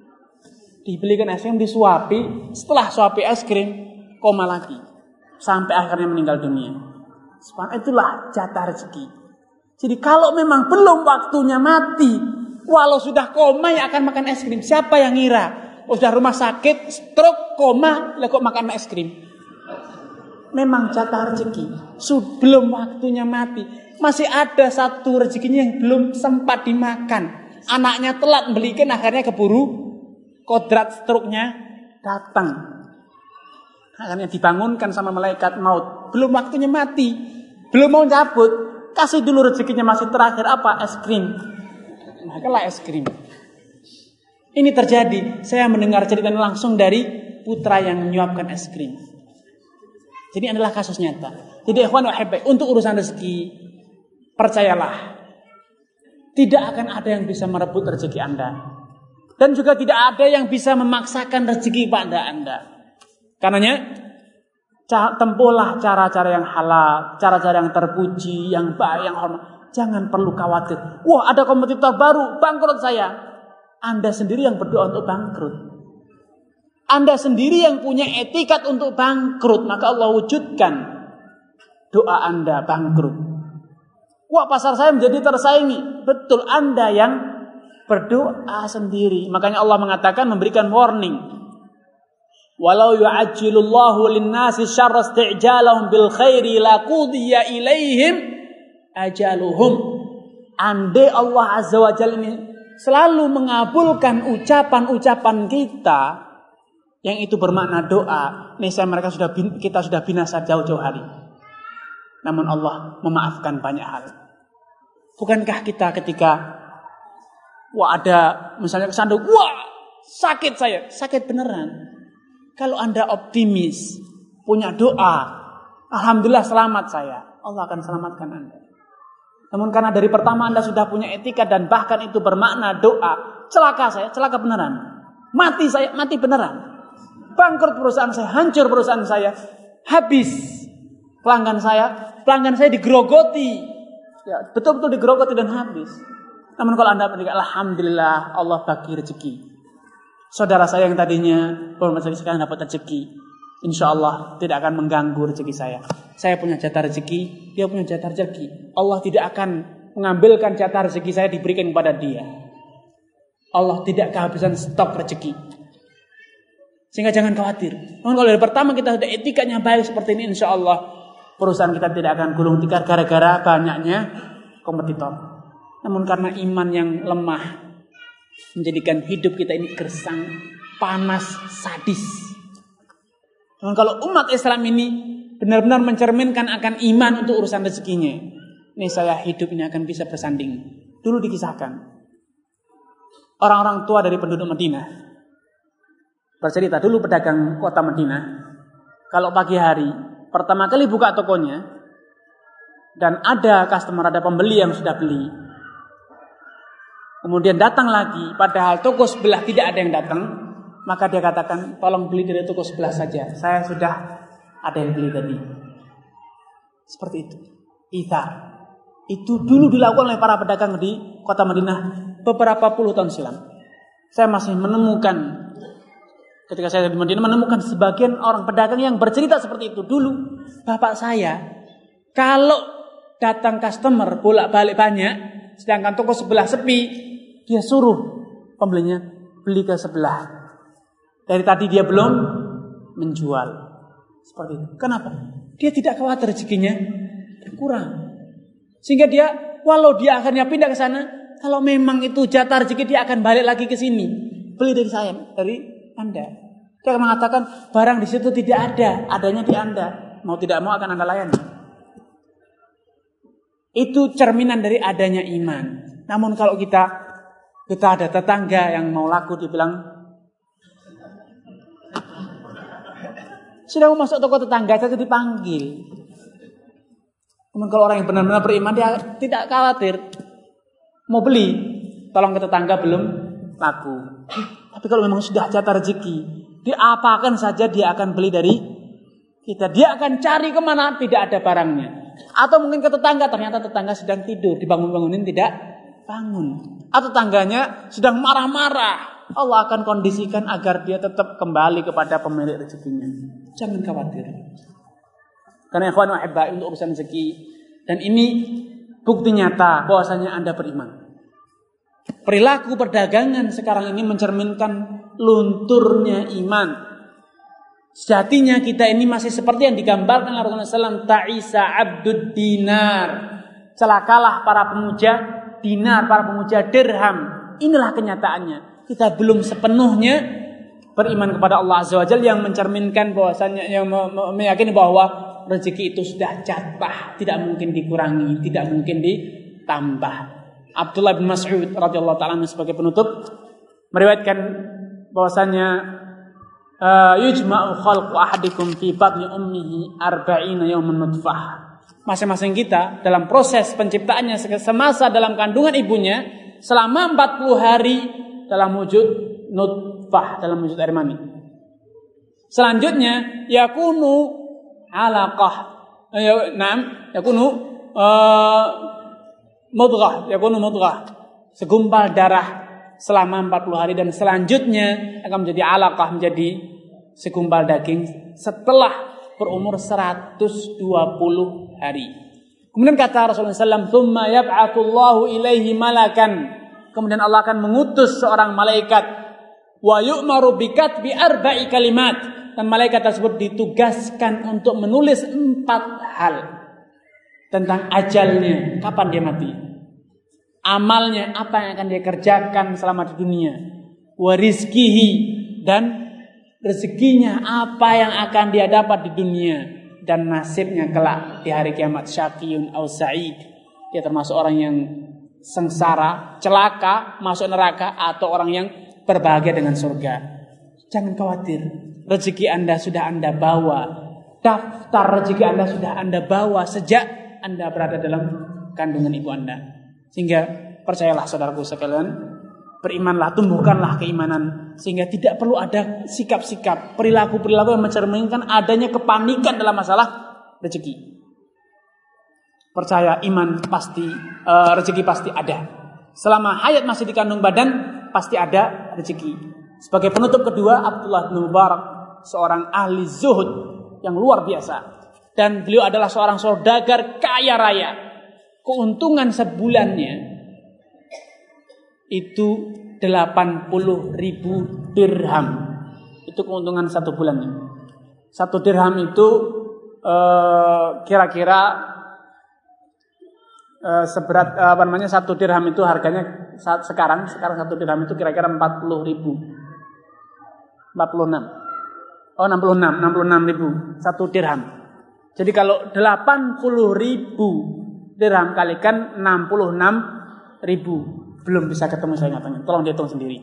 Dibelikan es krim, disuapi. Setelah suapi es krim, koma lagi. Sampai akhirnya meninggal dunia. Itulah jatah rezeki. Jadi kalau memang belum waktunya mati, walau sudah koma ya akan makan es krim. Siapa yang ngira? Oh, sudah rumah sakit, stroke, koma, lah kok makan es krim. Memang jatah rezeki. Sebelum waktunya mati. Masih ada satu rezekinya yang belum sempat dimakan. Anaknya telat belikan akhirnya keburu kodrat stroke-nya datang. Akhirnya dibangunkan sama malaikat maut. Belum waktunya mati. Belum mau cabut. Kasih dulu rezekinya masih terakhir apa? Es krim. Makalah es krim. Ini terjadi. Saya mendengar cerita langsung dari putra yang menyuapkan es krim. Jadi adalah kasus nyata. Jadi ikhwan untuk urusan rezeki, percayalah. Tidak akan ada yang bisa merebut rezeki Anda. Dan juga tidak ada yang bisa memaksakan rezeki pada Anda. Karenanya, tempuhlah cara-cara yang halal, cara-cara yang terpuji, yang baik, yang hormat. Jangan perlu khawatir. Wah, ada kompetitor baru, bangkrut saya. Anda sendiri yang berdoa untuk bangkrut. Anda sendiri yang punya etikat untuk bangkrut, maka Allah wujudkan doa Anda bangkrut. Wah pasar saya menjadi tersaingi. Betul Anda yang berdoa sendiri. Makanya Allah mengatakan memberikan warning. Walau yu'ajjilullahu lin-nasi syarra isti'jalahum bil khairi laqudiya ilaihim ajaluhum. Andai Allah Azza wa Jalla ini selalu mengabulkan ucapan-ucapan kita yang itu bermakna doa, niscaya mereka sudah kita sudah binasa jauh-jauh hari. Namun Allah memaafkan banyak hal. Bukankah kita ketika wah ada misalnya kesandung, wah sakit saya, sakit beneran. Kalau Anda optimis, punya doa, alhamdulillah selamat saya, Allah akan selamatkan Anda. Namun karena dari pertama Anda sudah punya etika dan bahkan itu bermakna doa, celaka saya, celaka beneran. Mati saya, mati beneran. Bangkrut perusahaan saya, hancur perusahaan saya, habis pelanggan saya, pelanggan saya digerogoti. Ya, betul-betul digerogoti dan habis. Namun kalau Anda berkata, Alhamdulillah Allah bagi rezeki. Saudara saya yang tadinya belum rezeki sekarang dapat rezeki. Insya Allah tidak akan mengganggu rezeki saya. Saya punya jatah rezeki, dia punya jatah rezeki. Allah tidak akan mengambilkan jatah rezeki saya diberikan kepada dia. Allah tidak kehabisan stok rezeki. Sehingga jangan khawatir. Namun kalau dari pertama kita sudah etikanya baik seperti ini, insya Allah perusahaan kita tidak akan gulung tikar gara-gara banyaknya kompetitor. Namun karena iman yang lemah menjadikan hidup kita ini gersang, panas, sadis. Dan kalau umat Islam ini benar-benar mencerminkan akan iman untuk urusan rezekinya, ini saya hidup ini akan bisa bersanding. Dulu dikisahkan orang-orang tua dari penduduk Madinah bercerita dulu pedagang kota Madinah kalau pagi hari pertama kali buka tokonya dan ada customer ada pembeli yang sudah beli kemudian datang lagi padahal toko sebelah tidak ada yang datang maka dia katakan, tolong beli dari toko sebelah saja. Saya sudah ada yang beli tadi. Seperti itu. Ithar. Itu dulu dilakukan oleh para pedagang di kota Madinah beberapa puluh tahun silam. Saya masih menemukan ketika saya di Madinah menemukan sebagian orang pedagang yang bercerita seperti itu dulu. Bapak saya kalau datang customer bolak-balik banyak, sedangkan toko sebelah sepi, dia suruh pembelinya beli ke sebelah dari tadi dia belum menjual. Seperti itu. Kenapa? Dia tidak khawatir rezekinya berkurang. Sehingga dia, walau dia akhirnya pindah ke sana, kalau memang itu jatah rezeki dia akan balik lagi ke sini. Beli dari saya, dari Anda. Dia akan mengatakan barang di situ tidak ada, adanya di Anda. Mau tidak mau akan Anda layani. Itu cerminan dari adanya iman. Namun kalau kita kita ada tetangga yang mau laku dibilang Sudah mau masuk toko tetangga saja dipanggil. Namun kalau orang yang benar-benar beriman dia tidak khawatir. Mau beli, tolong ke tetangga belum laku. Tapi kalau memang sudah jatah rezeki, diapakan saja dia akan beli dari kita. Dia akan cari ke mana tidak ada barangnya. Atau mungkin ke tetangga, ternyata tetangga sedang tidur, dibangun-bangunin tidak bangun. Atau tetangganya sedang marah-marah. Allah akan kondisikan agar dia tetap kembali kepada pemilik rezekinya. Jangan khawatir. Karena ikhwan wahibah untuk urusan rezeki dan ini bukti nyata bahwasanya Anda beriman. Perilaku perdagangan sekarang ini mencerminkan lunturnya iman. Sejatinya kita ini masih seperti yang digambarkan Rasulullah SAW. Ta'isa abdud dinar. Celakalah para pemuja dinar, para pemuja dirham. Inilah kenyataannya kita belum sepenuhnya beriman kepada Allah Azza wa yang mencerminkan bahwasanya yang meyakini bahwa rezeki itu sudah jatah, tidak mungkin dikurangi, tidak mungkin ditambah. Abdullah bin Mas'ud radhiyallahu taala sebagai penutup meriwayatkan bahwasanya uh, yujma'u khalqu ahadikum fi batni ummihi arba'ina yawman nutfah. Masing-masing kita dalam proses penciptaannya semasa dalam kandungan ibunya selama 40 hari dalam wujud nutfah dalam wujud air mani. Selanjutnya yakunu alaqah. Ya, naam, yakunu uh, mudghah, yakunu mudghah. Segumpal darah selama 40 hari dan selanjutnya akan menjadi alaqah menjadi segumpal daging setelah berumur 120 hari. Kemudian kata Rasulullah SAW, "Tsumma yab'atsu Allahu ilaihi malakan." Kemudian Allah akan mengutus seorang malaikat wa yu'maru bikat bi arba'i kalimat dan malaikat tersebut ditugaskan untuk menulis empat hal tentang ajalnya, kapan dia mati. Amalnya apa yang akan dia kerjakan selama di dunia. Warizkihi dan rezekinya apa yang akan dia dapat di dunia dan nasibnya kelak di hari kiamat syaqiyun au sa'id. Dia termasuk orang yang sengsara, celaka, masuk neraka atau orang yang berbahagia dengan surga. Jangan khawatir, rezeki Anda sudah Anda bawa. Daftar rezeki Anda sudah Anda bawa sejak Anda berada dalam kandungan ibu Anda. Sehingga percayalah saudaraku sekalian, berimanlah, tumbuhkanlah keimanan sehingga tidak perlu ada sikap-sikap, perilaku-perilaku yang mencerminkan adanya kepanikan dalam masalah rezeki. Percaya iman pasti uh, rezeki pasti ada. Selama hayat masih dikandung badan pasti ada rezeki. Sebagai penutup kedua Abdullah bin Mubarak seorang ahli zuhud yang luar biasa dan beliau adalah seorang saudagar kaya raya. Keuntungan sebulannya itu 80 ribu dirham. Itu keuntungan satu bulannya. Satu dirham itu eh, kira-kira Eh, seberat uh, apa namanya satu dirham itu harganya saat sekarang sekarang satu dirham itu kira-kira 40 ribu. 46 oh 66 66 ribu. Satu dirham. Jadi kalau 80 ribu dirham kalikan 66 ribu belum bisa ketemu saya nyatanya tolong dihitung sendiri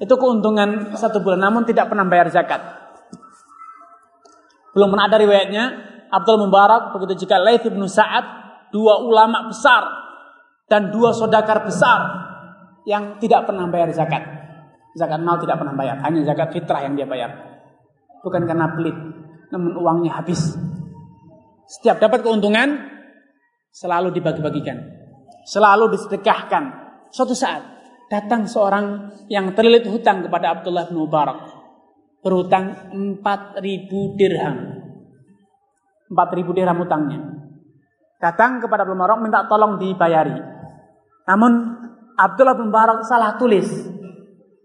itu keuntungan satu bulan namun tidak pernah bayar zakat belum pernah ada riwayatnya Abdul Mubarak begitu juga Laith bin Sa'ad dua ulama besar dan dua sodakar besar yang tidak pernah bayar zakat. Zakat mal tidak pernah bayar, hanya zakat fitrah yang dia bayar. Bukan karena pelit, namun uangnya habis. Setiap dapat keuntungan, selalu dibagi-bagikan. Selalu disedekahkan. Suatu saat, datang seorang yang terlilit hutang kepada Abdullah bin Mubarak. Berhutang 4000 dirham. 4000 dirham hutangnya datang kepada Abdul Mubarak minta tolong dibayari. Namun Abdullah bin Mubarak salah tulis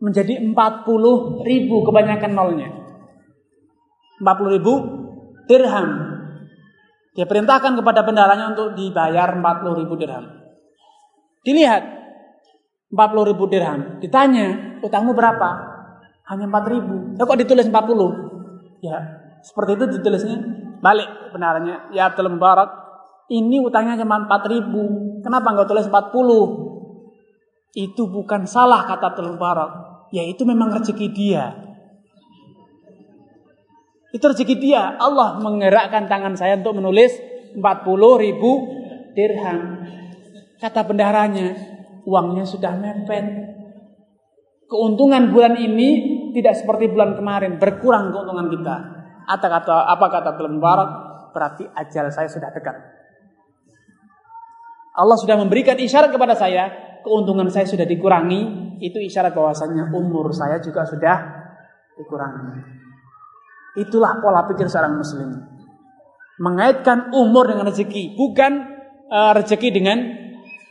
menjadi 40 ribu kebanyakan nolnya. 40 ribu dirham. Dia perintahkan kepada bendaranya untuk dibayar 40 ribu dirham. Dilihat 40 ribu dirham. Ditanya utangmu berapa? Hanya 4 ribu. Ya kok ditulis 40? Ya seperti itu ditulisnya. Balik benaranya. Ya Abdul Mubarak ini utangnya cuma 4 ribu. Kenapa nggak tulis 40? Itu bukan salah kata Abdul Mubarak. Ya itu memang rezeki dia. Itu rezeki dia. Allah menggerakkan tangan saya untuk menulis 40 ribu dirham. Kata bendaharanya, uangnya sudah mepet. Keuntungan bulan ini tidak seperti bulan kemarin, berkurang keuntungan kita. Apa kata apa kata Abdul Mubarak? Berarti ajal saya sudah dekat. Allah sudah memberikan isyarat kepada saya, keuntungan saya sudah dikurangi, itu isyarat bahwasannya umur saya juga sudah dikurangi. Itulah pola pikir seorang muslim. Mengaitkan umur dengan rezeki, bukan uh, rezeki dengan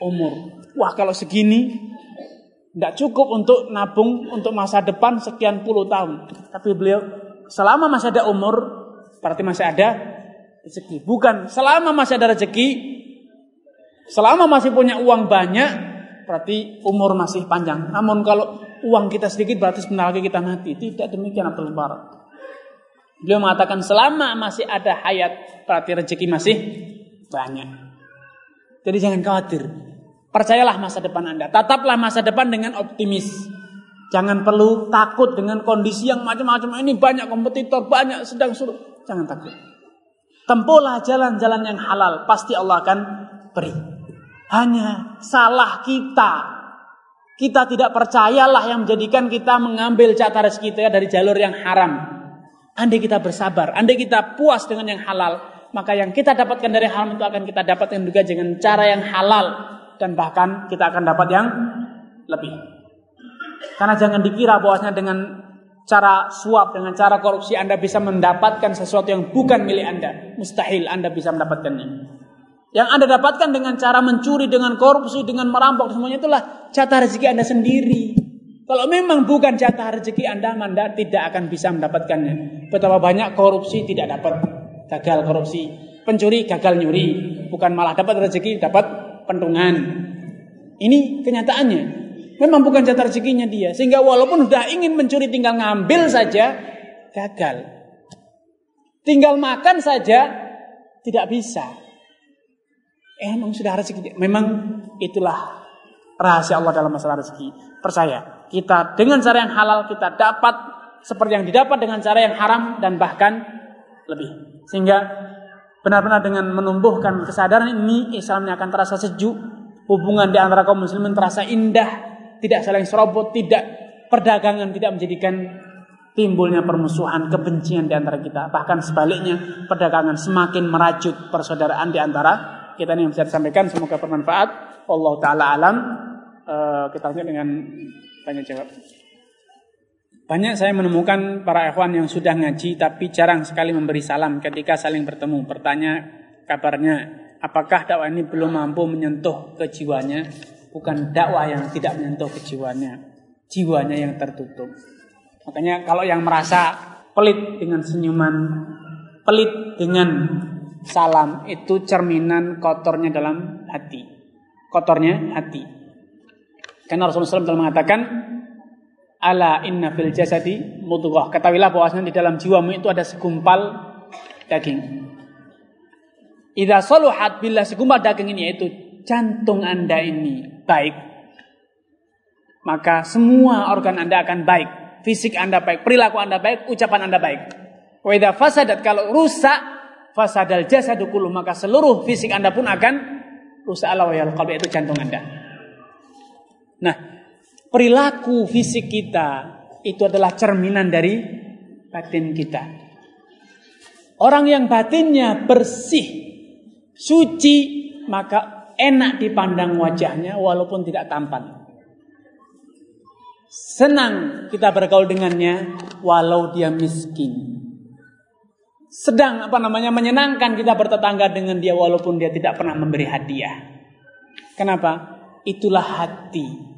umur. Wah, kalau segini tidak cukup untuk nabung untuk masa depan sekian puluh tahun. Tapi beliau selama masih ada umur, berarti masih ada rezeki. Bukan selama masih ada rezeki, selama masih punya uang banyak, berarti umur masih panjang. Namun kalau uang kita sedikit berarti sebentar lagi kita mati. Tidak demikian Abdul Mubarak. Beliau mengatakan selama masih ada hayat berarti rezeki masih banyak. Jadi jangan khawatir. Percayalah masa depan Anda. Tataplah masa depan dengan optimis. Jangan perlu takut dengan kondisi yang macam-macam. Ini banyak kompetitor, banyak sedang suruh. Jangan takut. Tempuhlah jalan-jalan yang halal. Pasti Allah akan beri. Hanya salah kita. Kita tidak percayalah yang menjadikan kita mengambil jatah rezeki kita dari jalur yang haram. Andai kita bersabar, andai kita puas dengan yang halal, maka yang kita dapatkan dari haram itu akan kita dapatkan juga dengan cara yang halal dan bahkan kita akan dapat yang lebih. Karena jangan dikira bahwasanya dengan cara suap, dengan cara korupsi Anda bisa mendapatkan sesuatu yang bukan milik Anda. Mustahil Anda bisa mendapatkannya. Yang Anda dapatkan dengan cara mencuri, dengan korupsi, dengan merampok, semuanya itulah jatah rezeki Anda sendiri. Kalau memang bukan jatah rezeki Anda, Anda tidak akan bisa mendapatkannya. Betapa banyak korupsi tidak dapat gagal korupsi. Pencuri gagal nyuri. Bukan malah dapat rezeki, dapat pentungan. Ini kenyataannya. Memang bukan jatah rezekinya dia. Sehingga walaupun sudah ingin mencuri tinggal ngambil saja, gagal. Tinggal makan saja, tidak bisa. Eh, memang sudah rezeki. Memang itulah rahasia Allah dalam masalah rezeki. Percaya, kita dengan cara yang halal kita dapat seperti yang didapat dengan cara yang haram dan bahkan lebih. Sehingga benar-benar dengan menumbuhkan kesadaran ini Islamnya akan terasa sejuk, hubungan di antara kaum muslimin terasa indah, tidak saling serobot, tidak perdagangan tidak menjadikan timbulnya permusuhan, kebencian di antara kita. Bahkan sebaliknya, perdagangan semakin merajut persaudaraan di antara kita ini yang bisa disampaikan. Semoga bermanfaat. Allah Ta'ala alam. Uh, kita lanjut dengan tanya jawab. Banyak saya menemukan para ikhwan yang sudah ngaji tapi jarang sekali memberi salam ketika saling bertemu. Bertanya kabarnya, apakah dakwah ini belum mampu menyentuh kejiwanya? Bukan dakwah yang tidak menyentuh kejiwanya, jiwanya yang tertutup. Makanya kalau yang merasa pelit dengan senyuman, pelit dengan salam itu cerminan kotornya dalam hati. Kotornya hati. Karena Rasulullah SAW telah mengatakan, Ala inna fil jasadi mudghah. Ketahuilah bahwasanya di dalam jiwamu itu ada segumpal daging. Idza saluhat bila segumpal daging ini yaitu jantung Anda ini baik, maka semua organ Anda akan baik. Fisik Anda baik, perilaku Anda baik, ucapan Anda baik. Wa idza fasadat kalau rusak fasadal jasadu kullu maka seluruh fisik Anda pun akan rusak ala wa qalbi itu jantung Anda. Nah, perilaku fisik kita itu adalah cerminan dari batin kita. Orang yang batinnya bersih, suci, maka enak dipandang wajahnya walaupun tidak tampan. Senang kita bergaul dengannya walau dia miskin. Sedang apa namanya menyenangkan kita bertetangga dengan dia walaupun dia tidak pernah memberi hadiah. Kenapa? Itulah hati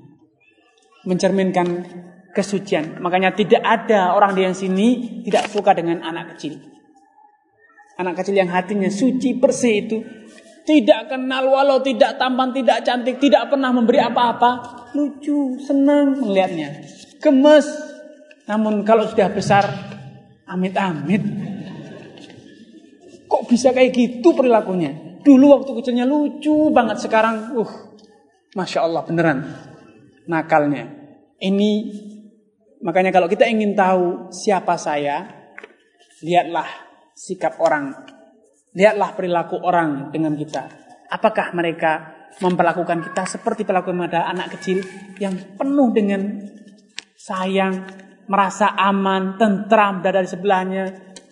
mencerminkan kesucian. Makanya tidak ada orang di sini tidak suka dengan anak kecil. Anak kecil yang hatinya suci bersih itu tidak kenal walau tidak tampan, tidak cantik, tidak pernah memberi apa-apa, lucu, senang melihatnya. Gemes. Namun kalau sudah besar, amit-amit. Kok bisa kayak gitu perilakunya? Dulu waktu kecilnya lucu banget, sekarang uh, Masya Allah beneran nakalnya. Ini makanya kalau kita ingin tahu siapa saya, lihatlah sikap orang. Lihatlah perilaku orang dengan kita. Apakah mereka memperlakukan kita seperti perlakuan pada anak kecil yang penuh dengan sayang, merasa aman, tentram berada di sebelahnya,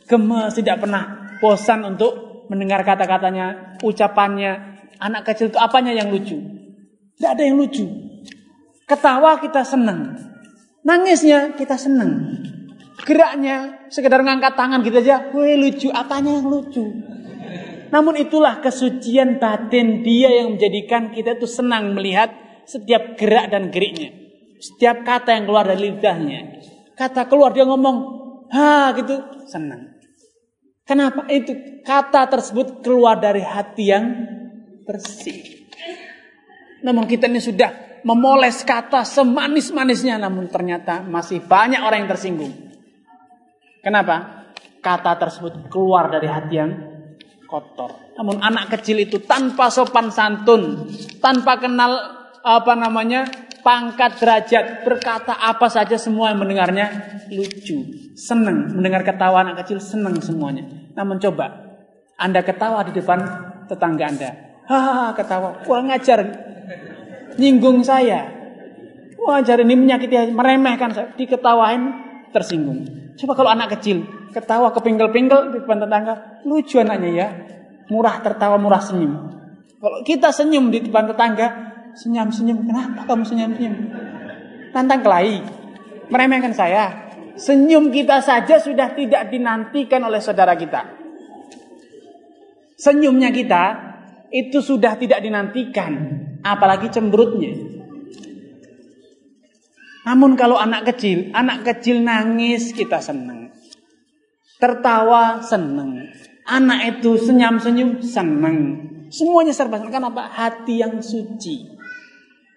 gemes, tidak pernah bosan untuk mendengar kata-katanya, ucapannya. Anak kecil itu apanya yang lucu? Tidak ada yang lucu. Ketawa kita senang. Nangisnya kita senang. Geraknya sekedar ngangkat tangan gitu aja, wih lucu, apanya yang lucu? Namun itulah kesucian batin dia yang menjadikan kita itu senang melihat setiap gerak dan geriknya. Setiap kata yang keluar dari lidahnya. Kata keluar dia ngomong, ha gitu, senang. Kenapa itu kata tersebut keluar dari hati yang bersih. Namun kita ini sudah memoles kata semanis-manisnya namun ternyata masih banyak orang yang tersinggung. Kenapa? Kata tersebut keluar dari hati yang kotor. Namun anak kecil itu tanpa sopan santun, tanpa kenal apa namanya pangkat derajat berkata apa saja semua yang mendengarnya lucu, senang mendengar ketawa anak kecil senang semuanya. Namun coba Anda ketawa di depan tetangga Anda, hahaha ketawa, kurang ngajar, nyinggung saya, wajar ini menyakiti, meremehkan saya, diketawain tersinggung. Coba kalau anak kecil ketawa kepinggal-pinggal di depan tetangga, lucu anaknya ya, murah tertawa murah senyum. Kalau kita senyum di depan tetangga, Senyum-senyum, kenapa kamu senyum-senyum? Tantang kelahi, meremehkan saya. Senyum kita saja sudah tidak dinantikan oleh saudara kita. Senyumnya kita itu sudah tidak dinantikan, apalagi cemberutnya. Namun kalau anak kecil, anak kecil nangis kita senang. Tertawa senang. Anak itu senyum-senyum senang. Semuanya serba senang. Kenapa? Hati yang suci.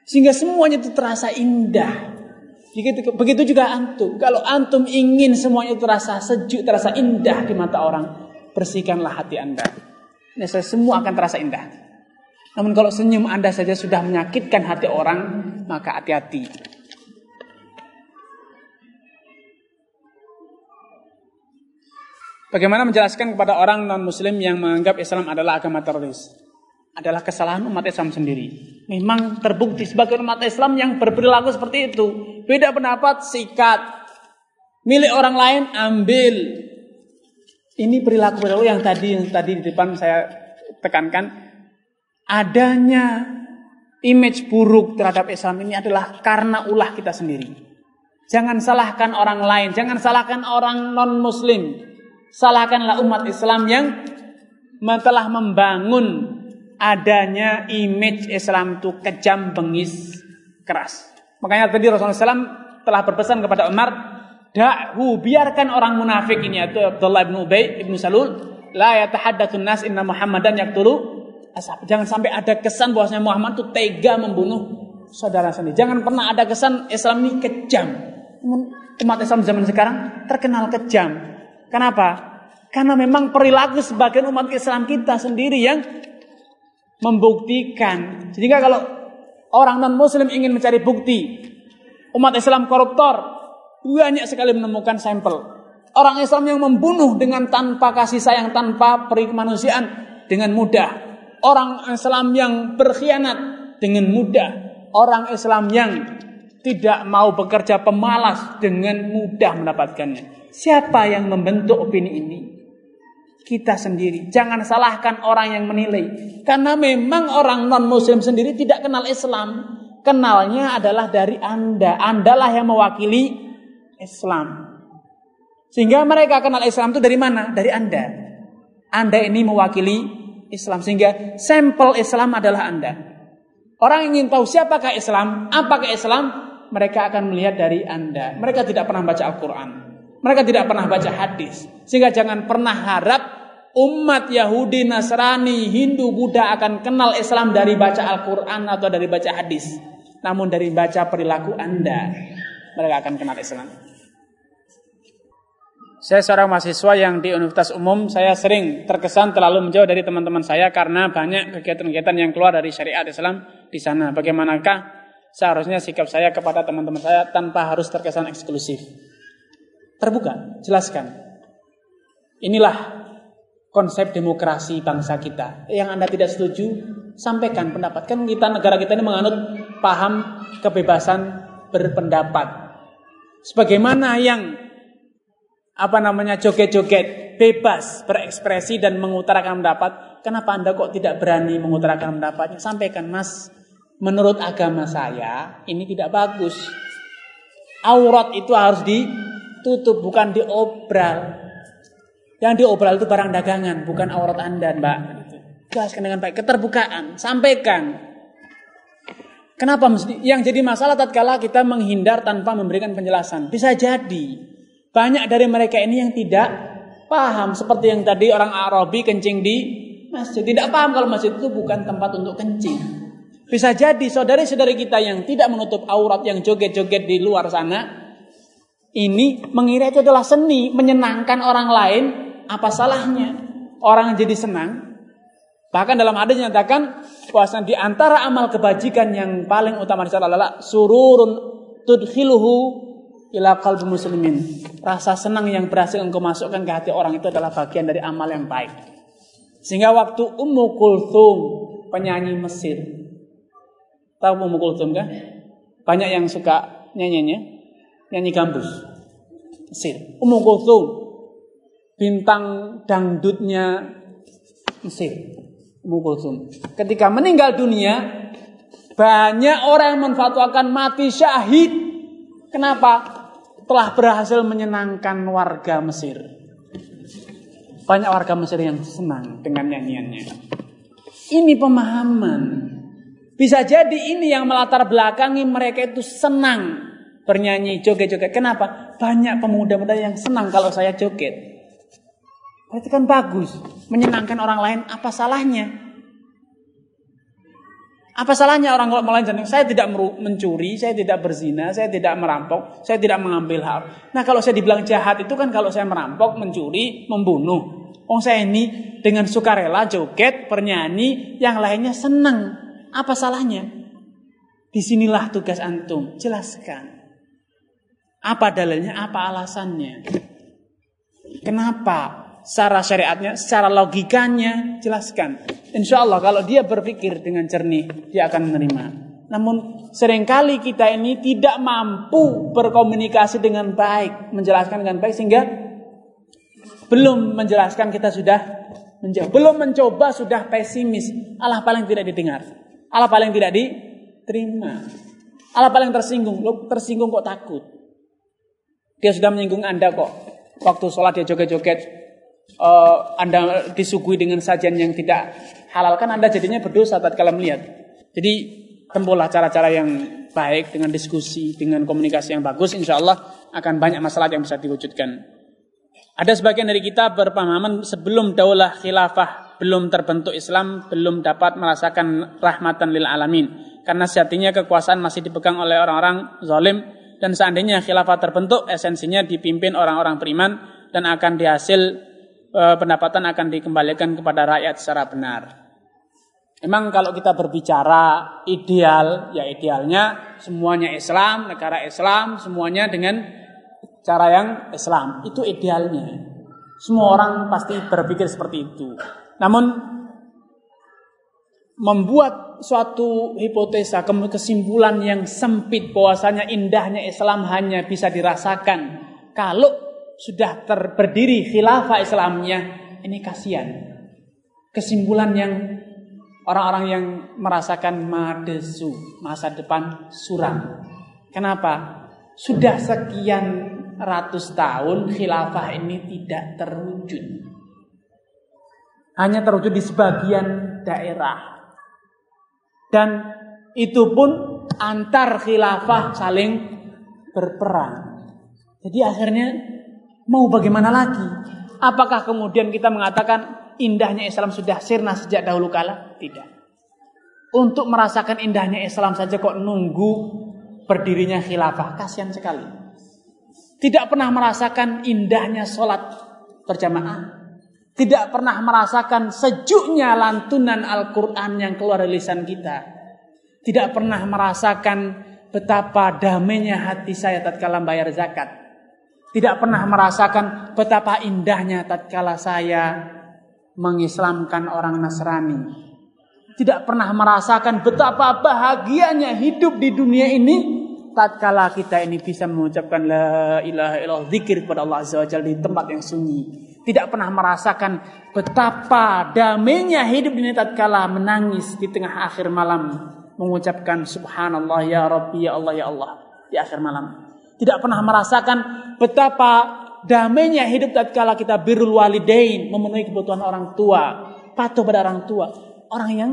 Sehingga semuanya itu terasa indah. Begitu, juga antum. Kalau antum ingin semuanya terasa sejuk, terasa indah di mata orang, bersihkanlah hati anda. Ini semua akan terasa indah. Namun kalau senyum anda saja sudah menyakitkan hati orang, maka hati-hati. Bagaimana menjelaskan kepada orang non-muslim yang menganggap Islam adalah agama teroris? adalah kesalahan umat Islam sendiri. Memang terbukti sebagai umat Islam yang berperilaku seperti itu. Beda pendapat, sikat. Milik orang lain, ambil. Ini perilaku-perilaku yang tadi yang tadi di depan saya tekankan. Adanya image buruk terhadap Islam ini adalah karena ulah kita sendiri. Jangan salahkan orang lain, jangan salahkan orang non-muslim. Salahkanlah umat Islam yang telah membangun adanya image Islam itu kejam, bengis, keras. Makanya tadi Rasulullah SAW telah berpesan kepada Umar, Da'hu, biarkan orang munafik ini, yaitu Abdullah bin Ubay bin Salul, La yatahaddatun nas inna Muhammadan yaktulu ashab. Jangan sampai ada kesan bahwasanya Muhammad itu tega membunuh saudara sendiri. Jangan pernah ada kesan Islam ini kejam. Umat Islam zaman sekarang terkenal kejam. Kenapa? Karena memang perilaku sebagian umat Islam kita sendiri yang membuktikan. Sehingga kalau orang non muslim ingin mencari bukti umat Islam koruptor, banyak sekali menemukan sampel. Orang Islam yang membunuh dengan tanpa kasih sayang, tanpa peri kemanusiaan dengan mudah. Orang Islam yang berkhianat dengan mudah. Orang Islam yang tidak mau bekerja pemalas dengan mudah mendapatkannya. Siapa yang membentuk opini ini? kita sendiri. Jangan salahkan orang yang menilai. Karena memang orang non-muslim sendiri tidak kenal Islam. Kenalnya adalah dari Anda. Andalah yang mewakili Islam. Sehingga mereka kenal Islam itu dari mana? Dari Anda. Anda ini mewakili Islam. Sehingga sampel Islam adalah Anda. Orang ingin tahu siapakah Islam, apakah Islam, mereka akan melihat dari Anda. Mereka tidak pernah baca Al-Quran. Mereka tidak pernah baca hadis. Sehingga jangan pernah harap umat Yahudi, Nasrani, Hindu, Buddha akan kenal Islam dari baca Al-Quran atau dari baca hadis. Namun dari baca perilaku Anda, mereka akan kenal Islam. Saya seorang mahasiswa yang di Universitas Umum, saya sering terkesan terlalu menjauh dari teman-teman saya karena banyak kegiatan-kegiatan yang keluar dari syariat Islam di sana. Bagaimanakah seharusnya sikap saya kepada teman-teman saya tanpa harus terkesan eksklusif? Terbuka, jelaskan. Inilah konsep demokrasi bangsa kita. Yang Anda tidak setuju, sampaikan pendapat. Kan kita negara kita ini menganut paham kebebasan berpendapat. Sebagaimana yang apa namanya joget-joget bebas berekspresi dan mengutarakan pendapat, kenapa Anda kok tidak berani mengutarakan pendapatnya? Sampaikan, Mas. menurut agama saya ini tidak bagus. Aurat itu harus ditutup bukan diobral. Yang diobral itu barang dagangan, bukan aurat Anda, Mbak. Jelaskan dengan baik, keterbukaan, sampaikan. Kenapa yang jadi masalah tatkala kita menghindar tanpa memberikan penjelasan? Bisa jadi banyak dari mereka ini yang tidak paham seperti yang tadi orang Arabi kencing di masjid. Tidak paham kalau masjid itu bukan tempat untuk kencing. Bisa jadi saudari-saudari kita yang tidak menutup aurat yang joget-joget di luar sana ini mengira itu adalah seni, menyenangkan orang lain, apa salahnya? Orang jadi senang. Bahkan dalam hadis nyatakan puasa di antara amal kebajikan yang paling utama adalah sururun tudkhiluhu ila qalbi muslimin. Rasa senang yang berhasil engkau masukkan ke hati orang itu adalah bagian dari amal yang baik. Sehingga waktu Ummu Kulthum penyanyi Mesir Tahu Ummu Kulthum kan? Banyak yang suka nyanyinya, nyanyi gambus. Mesir. Ummu Kulthum bintang dangdutnya Mesir. Ummu Kulthum. Ketika meninggal dunia, banyak orang yang menfatwakan mati syahid. Kenapa? Telah berhasil menyenangkan warga Mesir. Banyak warga Mesir yang senang dengan nyanyiannya. Ini pemahaman bisa jadi ini yang melatar belakangi mereka itu senang bernyanyi, joget-joget. Kenapa? Banyak pemuda-pemuda yang senang kalau saya joget. Berarti kan bagus. Menyenangkan orang lain, apa salahnya? Apa salahnya orang kalau melanjutkan? Saya tidak mencuri, saya tidak berzina, saya tidak merampok, saya tidak mengambil hak. Nah kalau saya dibilang jahat itu kan kalau saya merampok, mencuri, membunuh. Oh saya ini dengan sukarela joget, bernyanyi, yang lainnya senang. Apa salahnya? Di sinilah tugas antum, jelaskan. Apa dalilnya, apa alasannya? Kenapa? Secara syariatnya, secara logikanya, jelaskan. Insya Allah kalau dia berpikir dengan jernih, dia akan menerima. Namun sering kali kita ini tidak mampu berkomunikasi dengan baik, menjelaskan dengan baik sehingga belum menjelaskan kita sudah menjawab. Belum mencoba sudah pesimis. Allah paling tidak didengar. Allah paling tidak diterima. Allah paling tersinggung. Lo tersinggung kok takut. Dia sudah menyinggung Anda kok. Waktu sholat dia joget-joget. Uh, anda disuguhi dengan sajian yang tidak halal. Kan Anda jadinya berdosa tatkala melihat. Jadi tempuhlah cara-cara yang baik dengan diskusi, dengan komunikasi yang bagus. Insya Allah akan banyak masalah yang bisa diwujudkan. Ada sebagian dari kita berpemahaman sebelum daulah khilafah belum terbentuk Islam belum dapat merasakan rahmatan lil alamin karena sejatinya kekuasaan masih dipegang oleh orang-orang zalim dan seandainya khilafah terbentuk esensinya dipimpin orang-orang beriman dan akan dihasil pendapatan akan dikembalikan kepada rakyat secara benar. Emang kalau kita berbicara ideal, ya idealnya semuanya Islam, negara Islam, semuanya dengan cara yang Islam. Itu idealnya. Semua orang pasti berpikir seperti itu. Namun membuat suatu hipotesa kesimpulan yang sempit bahwasanya indahnya Islam hanya bisa dirasakan kalau sudah terberdiri khilafah Islamnya ini kasihan kesimpulan yang orang-orang yang merasakan madesu masa depan suram kenapa sudah sekian ratus tahun khilafah ini tidak terwujud hanya terwujud di sebagian daerah. Dan itu pun antar khilafah saling berperang. Jadi akhirnya mau bagaimana lagi? Apakah kemudian kita mengatakan indahnya Islam sudah sirna sejak dahulu kala? Tidak. Untuk merasakan indahnya Islam saja kok nunggu berdirinya khilafah. Kasihan sekali. Tidak pernah merasakan indahnya sholat berjamaah tidak pernah merasakan sejuknya lantunan Al-Quran yang keluar dari lisan kita. Tidak pernah merasakan betapa damainya hati saya tatkala bayar zakat. Tidak pernah merasakan betapa indahnya tatkala saya mengislamkan orang Nasrani. Tidak pernah merasakan betapa bahagianya hidup di dunia ini tatkala kita ini bisa mengucapkan la ilaha illallah zikir kepada Allah Azza wa Jalla di tempat yang sunyi tidak pernah merasakan betapa damainya hidup ini tatkala menangis di tengah akhir malam mengucapkan subhanallah ya Rabbi ya Allah ya Allah di akhir malam. Tidak pernah merasakan betapa damainya hidup tatkala kita birrul walidain, memenuhi kebutuhan orang tua, patuh pada orang tua. Orang yang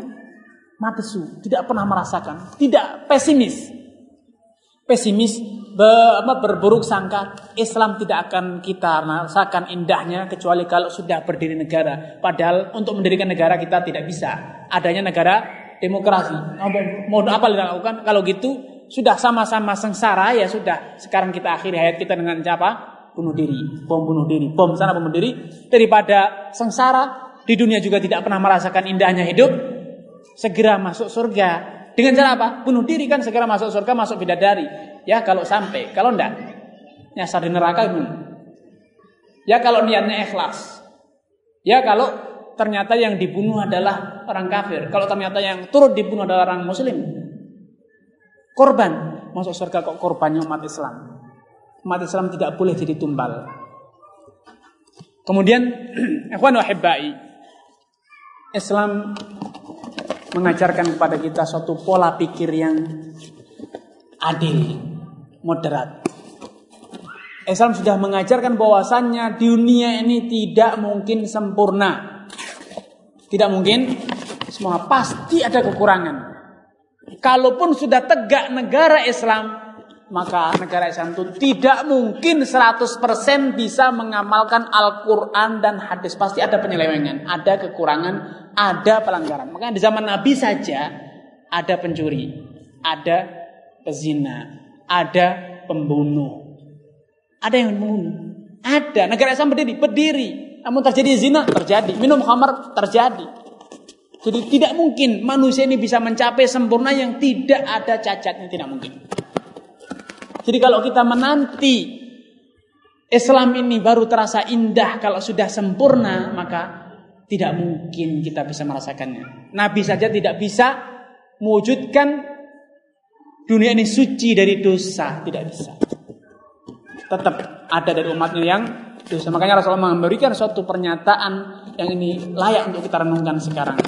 matesu, tidak pernah merasakan, tidak pesimis. Pesimis ber, berburuk sangka Islam tidak akan kita rasakan indahnya kecuali kalau sudah berdiri negara. Padahal untuk mendirikan negara kita tidak bisa. Adanya negara demokrasi. Mau apa kita lakukan? Kalau gitu sudah sama-sama sengsara ya sudah. Sekarang kita akhiri hayat kita dengan siapa? Bunuh diri, bom bunuh diri, bom sana bunuh diri daripada sengsara di dunia juga tidak pernah merasakan indahnya hidup. Segera masuk surga dengan cara apa? Bunuh diri kan segera masuk surga, masuk bidadari. Ya kalau sampai, kalau enggak nyasar di neraka itu. Ya kalau niatnya ikhlas. Ya kalau ternyata yang dibunuh adalah orang kafir. Kalau ternyata yang turut dibunuh adalah orang muslim. Korban masuk surga kok korbannya umat Islam. Umat Islam tidak boleh jadi tumbal. Kemudian ikhwan wahibbai Islam mengajarkan kepada kita suatu pola pikir yang adil moderat. Islam sudah mengajarkan bahwasannya dunia ini tidak mungkin sempurna. Tidak mungkin semua pasti ada kekurangan. Kalaupun sudah tegak negara Islam, maka negara Islam itu tidak mungkin 100% bisa mengamalkan Al-Quran dan hadis. Pasti ada penyelewengan, ada kekurangan, ada pelanggaran. Makanya di zaman Nabi saja ada pencuri, ada pezina, ada pembunuh. Ada yang membunuh. Ada. Negara Islam berdiri, berdiri. Namun terjadi zina, terjadi. Minum khamar, terjadi. Jadi tidak mungkin manusia ini bisa mencapai sempurna yang tidak ada cacatnya. Tidak mungkin. Jadi kalau kita menanti Islam ini baru terasa indah kalau sudah sempurna, maka tidak mungkin kita bisa merasakannya. Nabi saja tidak bisa mewujudkan dunia ini suci dari dosa, tidak bisa. Tetap ada dari umatnya yang dosa. Makanya Rasulullah memberikan suatu pernyataan yang ini layak untuk kita renungkan sekarang.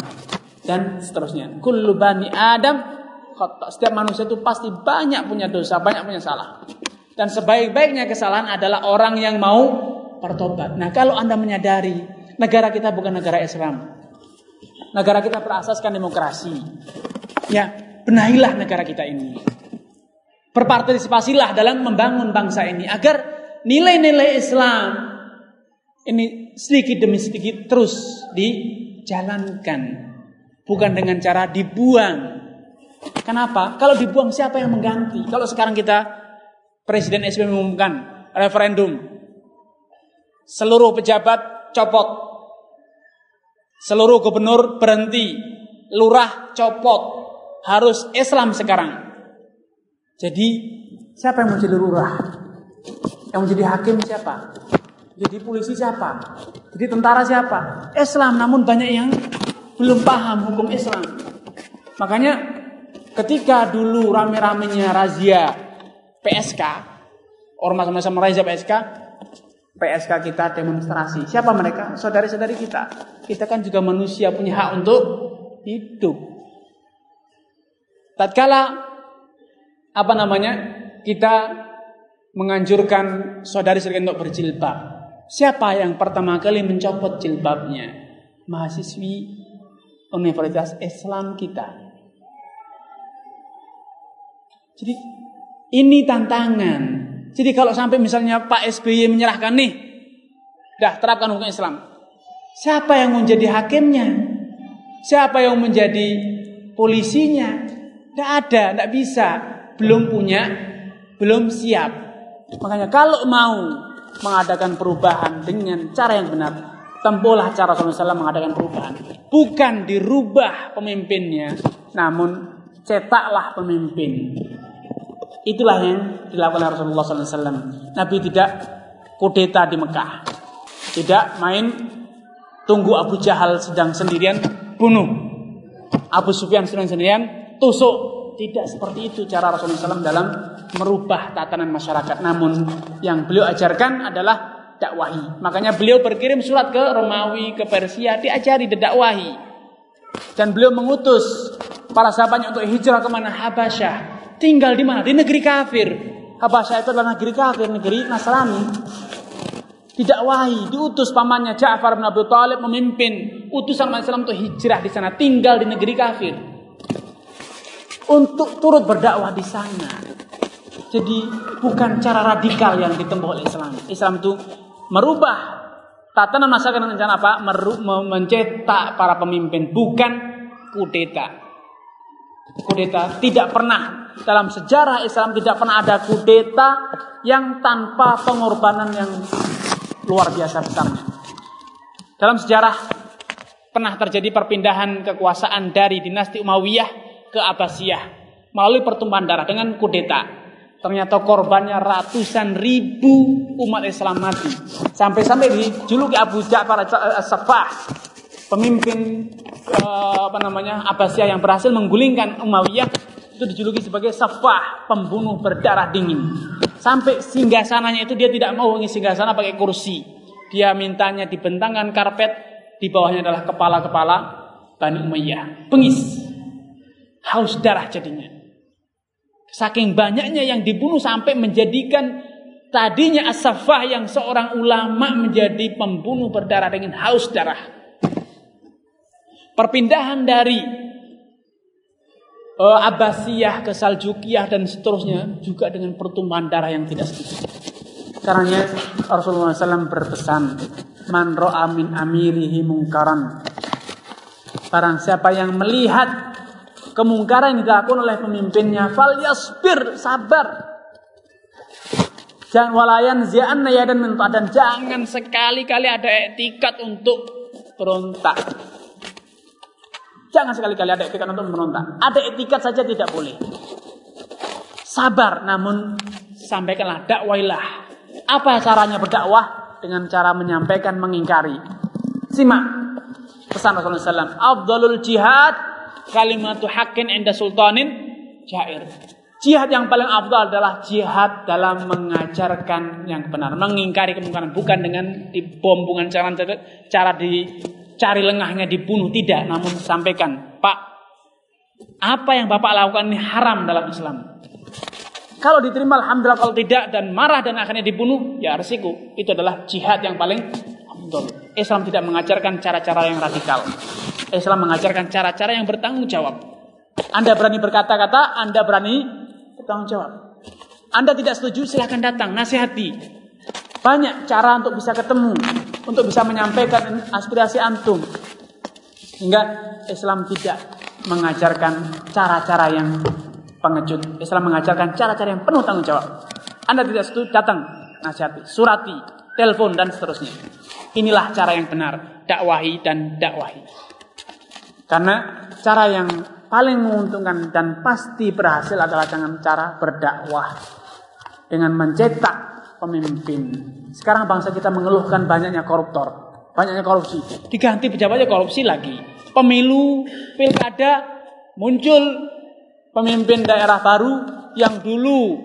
Dan seterusnya. Kullu bani Adam khata. Setiap manusia itu pasti banyak punya dosa, banyak punya salah. Dan sebaik-baiknya kesalahan adalah orang yang mau bertobat. Nah, kalau Anda menyadari negara kita bukan negara Islam. Negara kita berasaskan demokrasi. Ya, benahilah negara kita ini. Berpartisipasilah dalam membangun bangsa ini agar nilai-nilai Islam ini sedikit demi sedikit terus dijalankan. Bukan dengan cara dibuang. Kenapa? Kalau dibuang siapa yang mengganti? Kalau sekarang kita Presiden SBY mengumumkan referendum. Seluruh pejabat copot. Seluruh gubernur berhenti. Lurah copot harus Islam sekarang. Jadi siapa yang menjadi lurah? Yang menjadi hakim siapa? Jadi polisi siapa? Jadi tentara siapa? Islam. Namun banyak yang belum paham hukum Islam. Makanya ketika dulu rame-ramenya razia PSK, ormas-ormas razia PSK, PSK kita demonstrasi. Siapa mereka? Saudari-saudari kita. Kita kan juga manusia punya hak untuk hidup. Tatkala apa namanya? Kita menganjurkan saudari-saudari untuk berjilbab. Siapa yang pertama kali mencopot jilbabnya? Mahasiswi Universitas Islam kita. Jadi ini tantangan. Jadi kalau sampai misalnya Pak SBY menyerahkan nih, dah terapkan hukum Islam. Siapa yang menjadi hakimnya? Siapa yang menjadi polisinya? Tidak ada, tidak bisa. Belum punya, belum siap. Makanya kalau mau mengadakan perubahan dengan cara yang benar, tempuhlah cara Rasulullah mengadakan perubahan. Bukan dirubah pemimpinnya, namun cetaklah pemimpin. Itulah yang dilakukan Rasulullah SAW. Nabi tidak kudeta di Mekah. Tidak main tunggu Abu Jahal sedang sendirian bunuh. Abu Sufyan sedang sendirian tusuk. Tidak seperti itu cara Rasulullah SAW dalam merubah tatanan masyarakat. Namun yang beliau ajarkan adalah dakwahi. Makanya beliau berkirim surat ke Romawi, ke Persia, diajari dakwahi. Dan beliau mengutus para sahabatnya untuk hijrah ke mana? Habasyah. Tinggal di mana? Di negeri kafir. Habasyah itu adalah negeri kafir, negeri Nasrani. Tidak wahi, diutus pamannya Ja'far bin Abi Thalib memimpin utusan umat Islam untuk hijrah di sana, tinggal di negeri kafir. Untuk turut berdakwah di sana. Jadi bukan cara radikal yang ditempuh oleh Islam. Islam itu merubah tatanan masyarakat dengan cara apa? Meru, mencetak para pemimpin, bukan kudeta. Kudeta tidak pernah dalam sejarah Islam tidak pernah ada kudeta yang tanpa pengorbanan yang luar biasa besarnya. Dalam sejarah pernah terjadi perpindahan kekuasaan dari dinasti Umayyah ke Abbasiyah melalui pertumpahan darah dengan kudeta. Ternyata korbannya ratusan ribu umat Islam mati. Sampai-sampai dijuluki Abu Ja'far As-Safah, pemimpin eh, apa namanya Abbasiyah yang berhasil menggulingkan Umayyah itu dijuluki sebagai Safah, pembunuh berdarah dingin. Sampai singgah sananya itu dia tidak mau singgah sana pakai kursi. Dia mintanya dibentangkan karpet, di bawahnya adalah kepala-kepala Bani Umayyah. Pengis. Haus darah jadinya. Saking banyaknya yang dibunuh sampai menjadikan tadinya As-Safah yang seorang ulama menjadi pembunuh berdarah dengan haus darah. Perpindahan dari uh, Abbasiyah ke Saljukiyah dan seterusnya juga dengan pertumpahan darah yang tidak sedikit. Karena Rasulullah SAW berpesan, "Man ro'a min amirihi mungkaran." Barang siapa yang melihat kemungkaran yang dilakukan oleh pemimpinnya, fal yasbir, sabar. Jangan walayan zian dan mentok dan jangan sekali-kali ada etikat untuk berontak. Jangan sekali-kali ada etikat untuk merontak. Ada etikat saja tidak boleh. Sabar, namun sampaikanlah dakwailah. Apa caranya berdakwah? Dengan cara menyampaikan, mengingkari. Simak pesan Rasulullah SAW. Abdulul jihad kalimatu hakin inda sultanin jair. Jihad yang paling afdal adalah jihad dalam mengajarkan yang benar, mengingkari kemungkaran, bukan dengan dibom, bukan cara cara di cari lengahnya dibunuh tidak, namun sampaikan, Pak, apa yang Bapak lakukan ini haram dalam Islam. Kalau diterima alhamdulillah, kalau tidak dan marah dan akhirnya dibunuh, ya resiko. Itu adalah jihad yang paling afdal. Islam tidak mengajarkan cara-cara yang radikal. Islam mengajarkan cara-cara yang bertanggung jawab. Anda berani berkata-kata, Anda berani bertanggung jawab. Anda tidak setuju, silahkan datang, nasihati. Banyak cara untuk bisa ketemu untuk bisa menyampaikan aspirasi antum. Hingga Islam tidak mengajarkan cara-cara yang pengecut. Islam mengajarkan cara-cara yang penuh tanggung jawab. Anda tidak setuju, datang, nasihati, surati, telepon, dan seterusnya. Inilah cara yang benar, dakwahi dan dakwahi. Karena cara yang paling menguntungkan dan pasti berhasil adalah dengan cara berdakwah. Dengan mencetak pemimpin sekarang bangsa kita mengeluhkan banyaknya koruptor, banyaknya korupsi. Diganti pejabatnya korupsi lagi. Pemilu, pilkada, muncul pemimpin daerah baru yang dulu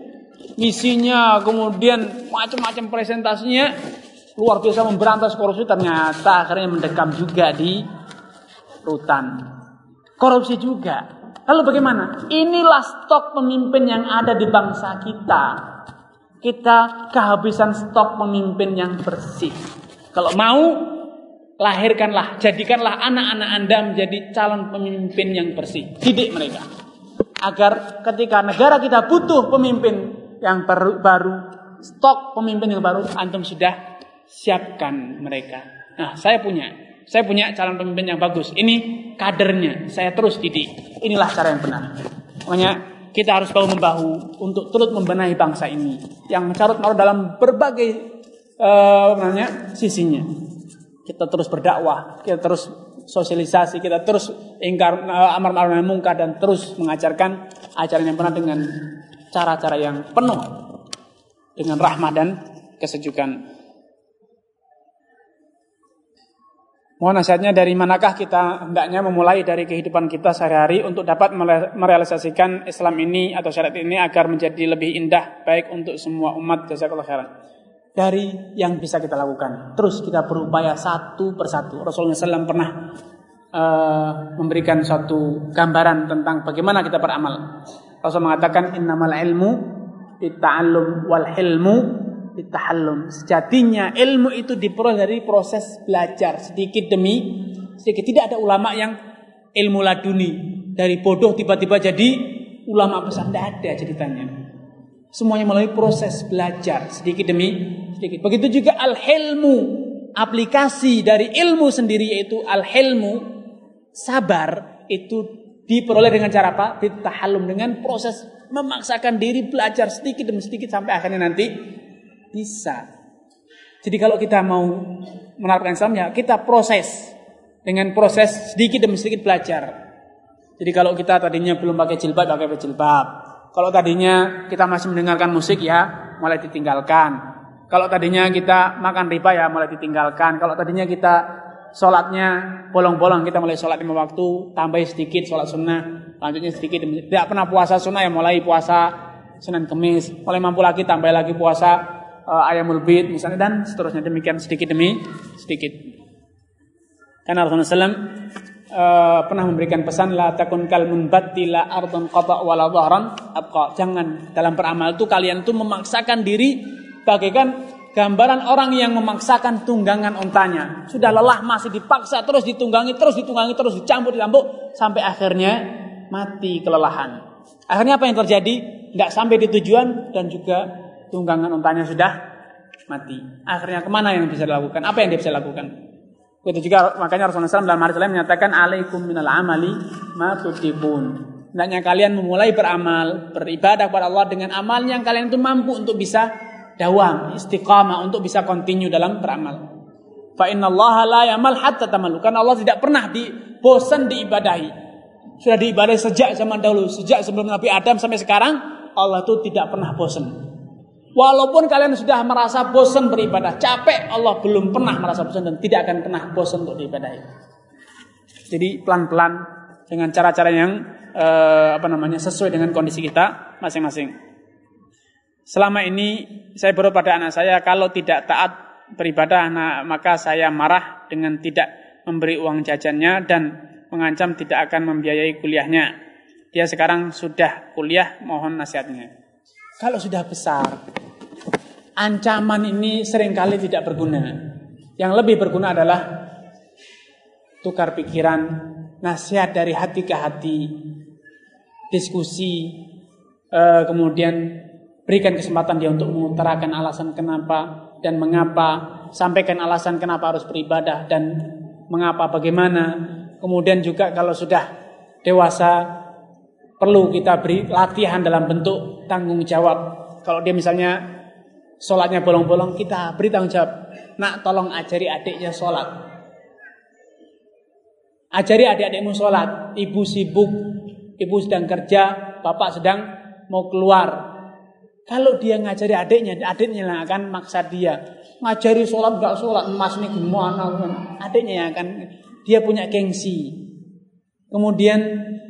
misinya kemudian macam-macam presentasinya luar biasa memberantas korupsi ternyata akhirnya mendekam juga di rutan. Korupsi juga. Lalu bagaimana? Inilah stok pemimpin yang ada di bangsa kita kita kehabisan stok pemimpin yang bersih. Kalau mau, lahirkanlah, jadikanlah anak-anak Anda menjadi calon pemimpin yang bersih. Didik mereka. Agar ketika negara kita butuh pemimpin yang baru, baru stok pemimpin yang baru, antum sudah siapkan mereka. Nah, saya punya. Saya punya calon pemimpin yang bagus. Ini kadernya. Saya terus didik. Inilah cara yang benar. Makanya kita harus bahu membahu untuk turut membenahi bangsa ini yang carut marut dalam berbagai uh, namanya sisinya. Kita terus berdakwah, kita terus sosialisasi, kita terus ingkar uh, amar ma'ruf nahi mungkar dan terus mengajarkan ajaran yang benar dengan cara-cara yang penuh dengan rahmah dan kesejukan. Mohon nasihatnya dari manakah kita hendaknya memulai dari kehidupan kita sehari-hari untuk dapat merealisasikan Islam ini atau syariat ini agar menjadi lebih indah baik untuk semua umat jazakallahu khairan. Dari yang bisa kita lakukan. Terus kita berupaya satu persatu. Rasulullah SAW pernah uh, memberikan suatu gambaran tentang bagaimana kita beramal. Rasul mengatakan innamal ilmu bitta'allum wal hilmu bittahallum. Sejatinya ilmu itu diperoleh dari proses belajar sedikit demi sedikit. Tidak ada ulama yang ilmu laduni dari bodoh tiba-tiba jadi ulama besar tidak ada ceritanya. Semuanya melalui proses belajar sedikit demi sedikit. Begitu juga al-hilmu, aplikasi dari ilmu sendiri yaitu al-hilmu, sabar itu diperoleh dengan cara apa? Bitahallum dengan proses memaksakan diri belajar sedikit demi sedikit sampai akhirnya nanti bisa. Jadi kalau kita mau menerapkan Islam ya kita proses dengan proses sedikit demi sedikit belajar. Jadi kalau kita tadinya belum pakai jilbab, pakai jilbab. Kalau tadinya kita masih mendengarkan musik ya mulai ditinggalkan. Kalau tadinya kita makan riba ya mulai ditinggalkan. Kalau tadinya kita sholatnya bolong-bolong kita mulai sholat lima waktu tambah sedikit sholat sunnah lanjutnya sedikit tidak pernah puasa sunnah ya mulai puasa senin kemis mulai mampu lagi tambah lagi puasa uh, ayamul bid misalnya dan seterusnya demikian sedikit demi sedikit karena Rasulullah SAW uh, pernah memberikan pesan la takun kal munbatti la ardun qata wala dhahran abqa. Jangan dalam beramal itu kalian itu memaksakan diri bagaikan gambaran orang yang memaksakan tunggangan ontanya. Sudah lelah masih dipaksa terus ditunggangi, terus ditunggangi, terus dicampur, dicampur sampai akhirnya mati kelelahan. Akhirnya apa yang terjadi? Tidak sampai di tujuan dan juga tunggangan ontanya sudah mati. Akhirnya ke mana yang bisa dilakukan? Apa yang dia bisa lakukan? Begitu juga makanya Rasulullah SAW dalam hadis lain menyatakan alaikum minal amali ma tutibun. Hendaknya kalian memulai beramal, beribadah kepada Allah dengan amal yang kalian itu mampu untuk bisa dawam, istiqamah, untuk bisa continue dalam beramal. Fa inna Allah la yamal hatta tamalu. Karena Allah tidak pernah dibosan diibadahi. Sudah diibadahi sejak zaman dahulu, sejak sebelum Nabi Adam sampai sekarang, Allah itu tidak pernah bosan. Walaupun kalian sudah merasa bosan beribadah, capek, Allah belum pernah merasa bosan dan tidak akan pernah bosan untuk diibadahi. Jadi pelan-pelan dengan cara-cara yang eh, apa namanya sesuai dengan kondisi kita masing-masing. Selama ini saya baru pada anak saya kalau tidak taat beribadah, nah, maka saya marah dengan tidak memberi uang jajannya dan mengancam tidak akan membiayai kuliahnya. Dia sekarang sudah kuliah, mohon nasihatnya. Kalau sudah besar, ancaman ini sering kali tidak berguna. Yang lebih berguna adalah tukar pikiran, nasihat dari hati ke hati, diskusi, eh, kemudian berikan kesempatan dia untuk mengutarakan alasan kenapa dan mengapa, sampaikan alasan kenapa harus beribadah dan mengapa bagaimana. Kemudian juga kalau sudah dewasa perlu kita beri latihan dalam bentuk tanggung jawab. Kalau dia misalnya sholatnya bolong-bolong, kita beri tanggung jawab. Nak tolong ajari adiknya sholat. Ajari adik-adikmu sholat. Ibu sibuk, ibu sedang kerja, bapak sedang mau keluar. Kalau dia ngajari adiknya, adiknya yang akan maksa dia. Ngajari sholat gak sholat, emas ini gimana? Adiknya yang akan, dia punya gengsi. Kemudian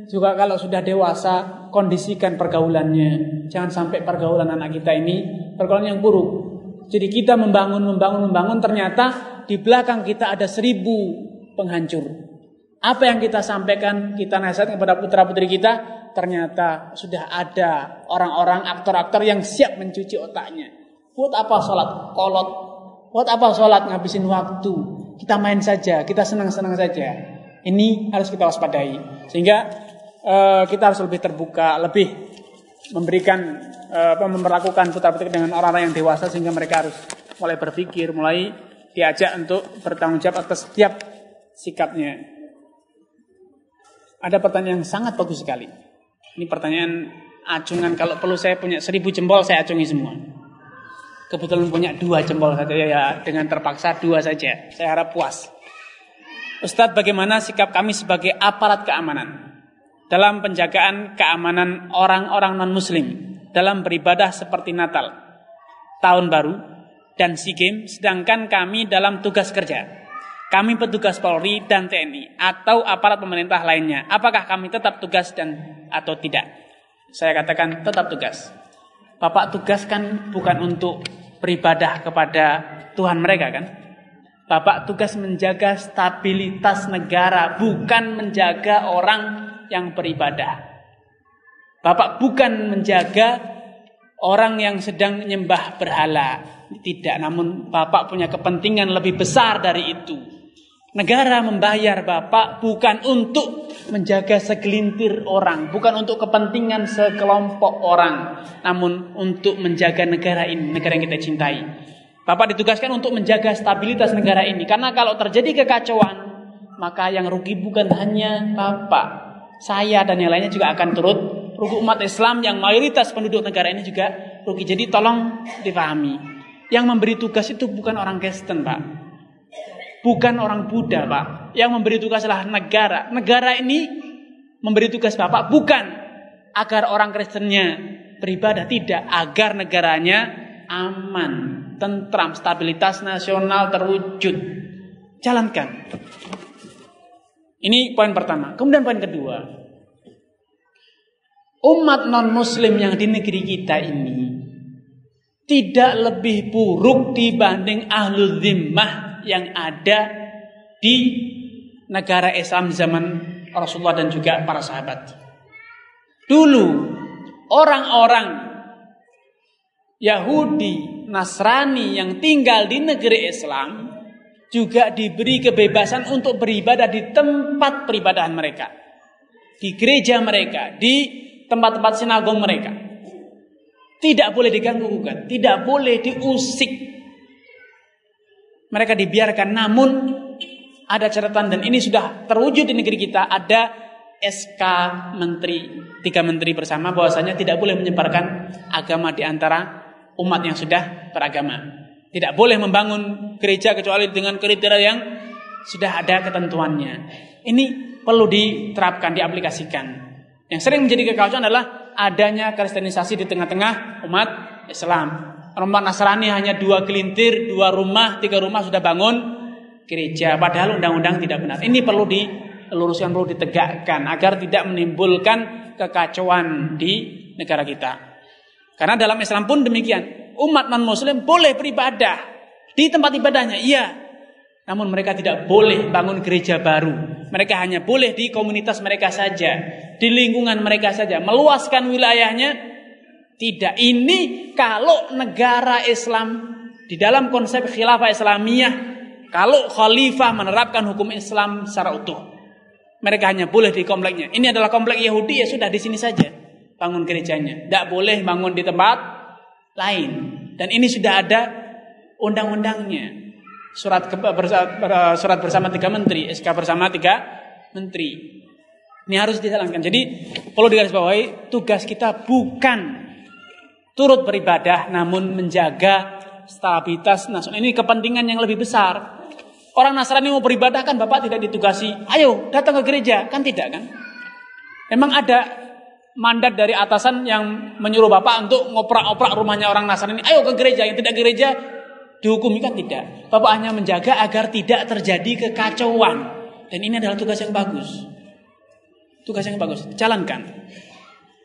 juga kalau sudah dewasa kondisikan pergaulannya. Jangan sampai pergaulan anak kita ini pergaulan yang buruk. Jadi kita membangun, membangun, membangun ternyata di belakang kita ada seribu penghancur. Apa yang kita sampaikan, kita nasihat kepada putra putri kita, ternyata sudah ada orang-orang aktor-aktor yang siap mencuci otaknya. Buat apa sholat kolot? Buat apa sholat ngabisin waktu? Kita main saja, kita senang-senang saja. Ini harus kita waspadai. Sehingga uh, kita harus lebih terbuka, lebih memberikan uh, memperlakukan putra-putri dengan orang-orang yang dewasa sehingga mereka harus mulai berpikir, mulai diajak untuk bertanggung jawab atas setiap sikapnya. Ada pertanyaan yang sangat bagus sekali. Ini pertanyaan acungan kalau perlu saya punya seribu jempol saya acungi semua. Kebetulan punya dua jempol saja ya dengan terpaksa dua saja. Saya harap puas. Ustadz bagaimana sikap kami sebagai aparat keamanan dalam penjagaan keamanan orang-orang non-muslim dalam beribadah seperti Natal, Tahun Baru, dan SEA Games sedangkan kami dalam tugas kerja. Kami petugas Polri dan TNI atau aparat pemerintah lainnya. Apakah kami tetap tugas dan atau tidak? Saya katakan tetap tugas. Bapak tugas kan bukan untuk beribadah kepada Tuhan mereka kan? Bapak tugas menjaga stabilitas negara, bukan menjaga orang yang beribadah. Bapak bukan menjaga orang yang sedang menyembah berhala. Tidak, namun Bapak punya kepentingan lebih besar dari itu. Negara membayar Bapak bukan untuk menjaga segelintir orang, bukan untuk kepentingan sekelompok orang, namun untuk menjaga negara ini, negara yang kita cintai. Bapak ditugaskan untuk menjaga stabilitas negara ini. Karena kalau terjadi kekacauan, maka yang rugi bukan hanya Bapak. Saya dan yang lainnya juga akan turut rugi umat Islam yang mayoritas penduduk negara ini juga rugi. Jadi tolong dipahami. Yang memberi tugas itu bukan orang Kristen, Pak. Bukan orang Buddha, Pak. Yang memberi tugas adalah negara. Negara ini memberi tugas Bapak bukan agar orang Kristennya beribadah, tidak. Agar negaranya aman tentram, stabilitas nasional terwujud. Jalankan. Ini poin pertama. Kemudian poin kedua. Umat non-muslim yang di negeri kita ini tidak lebih buruk dibanding ahlul zimmah yang ada di negara Islam zaman Rasulullah dan juga para sahabat. Dulu orang-orang Yahudi Nasrani yang tinggal di negeri Islam juga diberi kebebasan untuk beribadah di tempat peribadahan mereka. Di gereja mereka, di tempat-tempat sinagog mereka. Tidak boleh diganggu gugat, tidak boleh diusik. Mereka dibiarkan namun ada catatan dan ini sudah terwujud di negeri kita ada SK menteri tiga menteri bersama bahwasanya tidak boleh menyebarkan agama di antara umat yang sudah beragama. Tidak boleh membangun gereja kecuali dengan kriteria yang sudah ada ketentuannya. Ini perlu diterapkan, diaplikasikan. Yang sering menjadi kekacauan adalah adanya kristenisasi di tengah-tengah umat Islam. Umat Nasrani hanya dua gelintir, dua rumah, tiga rumah sudah bangun gereja. Padahal undang-undang tidak benar. Ini perlu diluruskan, perlu ditegakkan agar tidak menimbulkan kekacauan di negara kita. Karena dalam Islam pun demikian. Umat non-muslim boleh beribadah di tempat ibadahnya, iya. Namun mereka tidak boleh bangun gereja baru. Mereka hanya boleh di komunitas mereka saja, di lingkungan mereka saja, meluaskan wilayahnya. Tidak. Ini kalau negara Islam di dalam konsep khilafah Islamiyah, kalau khalifah menerapkan hukum Islam secara utuh. Mereka hanya boleh di kompleknya. Ini adalah komplek Yahudi ya sudah di sini saja bangun gerejanya. Tidak boleh bangun di tempat lain. Dan ini sudah ada undang-undangnya. Surat surat bersama tiga menteri, SK bersama tiga menteri. Ini harus dijalankan. Jadi perlu digarisbawahi tugas kita bukan turut beribadah namun menjaga stabilitas nasional. Ini kepentingan yang lebih besar. Orang Nasrani mau beribadah kan Bapak tidak ditugasi, ayo datang ke gereja, kan tidak kan? Memang ada mandat dari atasan yang menyuruh bapak untuk ngoprak-oprak rumahnya orang Nasrani. Ayo ke gereja, yang tidak gereja dihukumi kan tidak. Bapak hanya menjaga agar tidak terjadi kekacauan. Dan ini adalah tugas yang bagus. Tugas yang bagus, jalankan.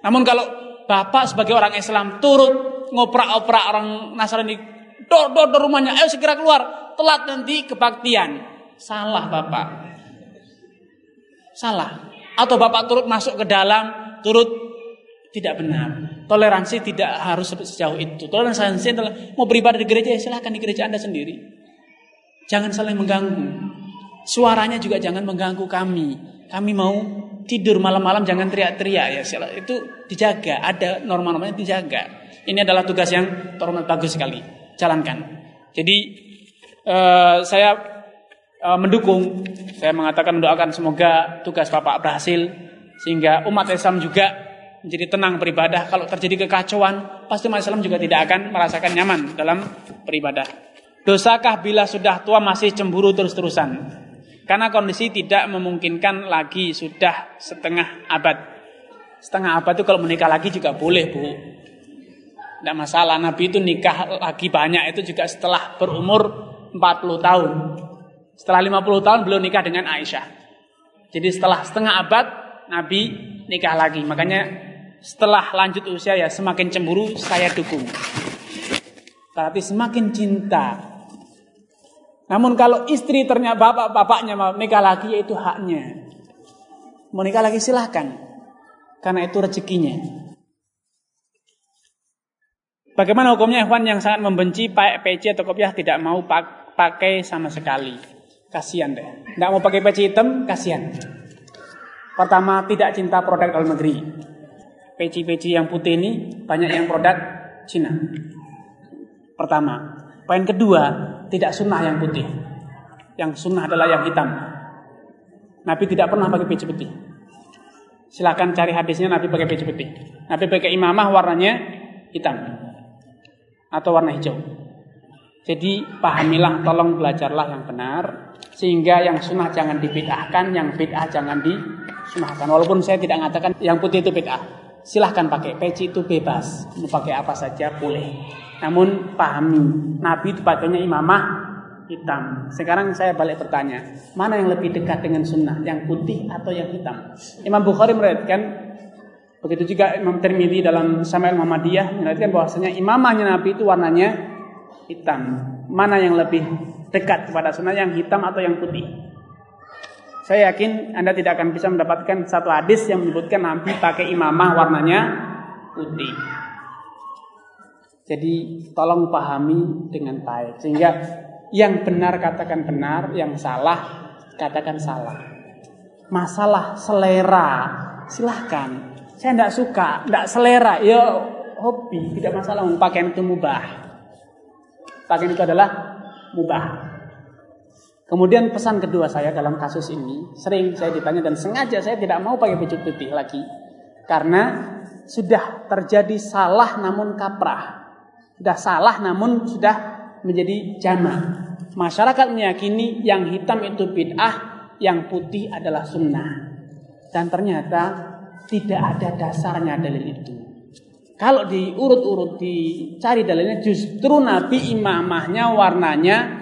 Namun kalau bapak sebagai orang Islam turut ngoprak-oprak orang Nasrani, dor dor dor rumahnya, ayo segera keluar, telat nanti kebaktian. Salah bapak. Salah. Atau bapak turut masuk ke dalam turut tidak benar. Toleransi tidak harus sejauh itu. Toleransi adalah mau beribadah di gereja ya silahkan di gereja Anda sendiri. Jangan saling mengganggu. Suaranya juga jangan mengganggu kami. Kami mau tidur malam-malam jangan teriak-teriak ya. Itu dijaga, ada norma-normanya dijaga. Ini adalah tugas yang terhormat bagus sekali. Jalankan. Jadi uh, saya uh, mendukung, saya mengatakan mendoakan semoga tugas Bapak berhasil sehingga umat Islam juga menjadi tenang beribadah. Kalau terjadi kekacauan, pasti umat Islam juga tidak akan merasakan nyaman dalam beribadah. Dosakah bila sudah tua masih cemburu terus-terusan? Karena kondisi tidak memungkinkan lagi sudah setengah abad. Setengah abad itu kalau menikah lagi juga boleh, Bu. Tidak masalah. Nabi itu nikah lagi banyak itu juga setelah berumur 40 tahun. Setelah 50 tahun beliau nikah dengan Aisyah. Jadi setelah setengah abad Nabi nikah lagi. Makanya setelah lanjut usia ya semakin cemburu saya dukung. Berarti semakin cinta Namun kalau istri ternyata bapak-bapaknya mau nikah lagi yaitu haknya. Mau nikah lagi silahkan. Karena itu rezekinya. Bagaimana hukumnya ikhwan yang sangat membenci PC atau kopiah tidak mau pakai sama sekali? Kasihan deh. Tidak mau pakai peci hitam, kasihan. Pertama, tidak cinta produk dalam negeri. Peci-peci yang putih ini banyak yang produk Cina. Pertama. Poin kedua, tidak sunnah yang putih. Yang sunnah adalah yang hitam. Nabi tidak pernah pakai peci putih. Silahkan cari hadisnya Nabi pakai peci putih. Nabi pakai imamah warnanya hitam. Atau warna hijau. Jadi pahamilah, tolong belajarlah yang benar. Sehingga yang sunnah jangan dibid'ahkan, yang bid'ah jangan disunahkan. Walaupun saya tidak mengatakan yang putih itu bid'ah. Silahkan pakai, peci itu bebas. Mau pakai apa saja boleh. Namun pahami, Nabi itu pakainya imamah hitam. Sekarang saya balik bertanya, mana yang lebih dekat dengan sunnah, yang putih atau yang hitam? Imam Bukhari meriwayatkan, begitu juga Imam Tirmidzi dalam Samail Muhammadiyah meriwayatkan bahwasanya imamahnya Nabi itu warnanya hitam. Mana yang lebih dekat kepada sunnah yang hitam atau yang putih. Saya yakin Anda tidak akan bisa mendapatkan satu hadis yang menyebutkan Nabi pakai imamah warnanya putih. Jadi tolong pahami dengan baik sehingga yang benar katakan benar, yang salah katakan salah. Masalah selera silahkan. Saya tidak suka, tidak selera, ya hobi, tidak masalah. Pakaian itu mubah. Pakaian itu adalah mubah. Kemudian pesan kedua saya dalam kasus ini, sering saya ditanya dan sengaja saya tidak mau pakai baju putih lagi. Karena sudah terjadi salah namun kaprah. Sudah salah namun sudah menjadi jama. Masyarakat meyakini yang hitam itu bid'ah, yang putih adalah sunnah. Dan ternyata tidak ada dasarnya dalil itu. Kalau diurut-urut dicari dalilnya justru Nabi imamahnya warnanya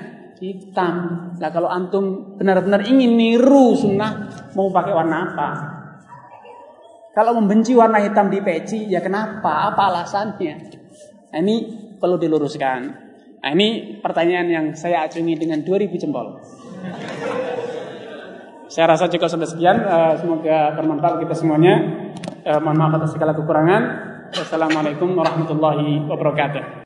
hitam. Nah kalau antum benar-benar ingin niru sunnah mau pakai warna apa? Kalau membenci warna hitam di peci ya kenapa? Apa alasannya? Nah, ini perlu diluruskan. Nah ini pertanyaan yang saya acungi dengan 2000 jempol. Saya rasa cukup sampai sekian. Eh, semoga bermanfaat kita semuanya. Eh, mohon maaf atas segala kekurangan. Wassalamualaikum warahmatullahi wabarakatuh.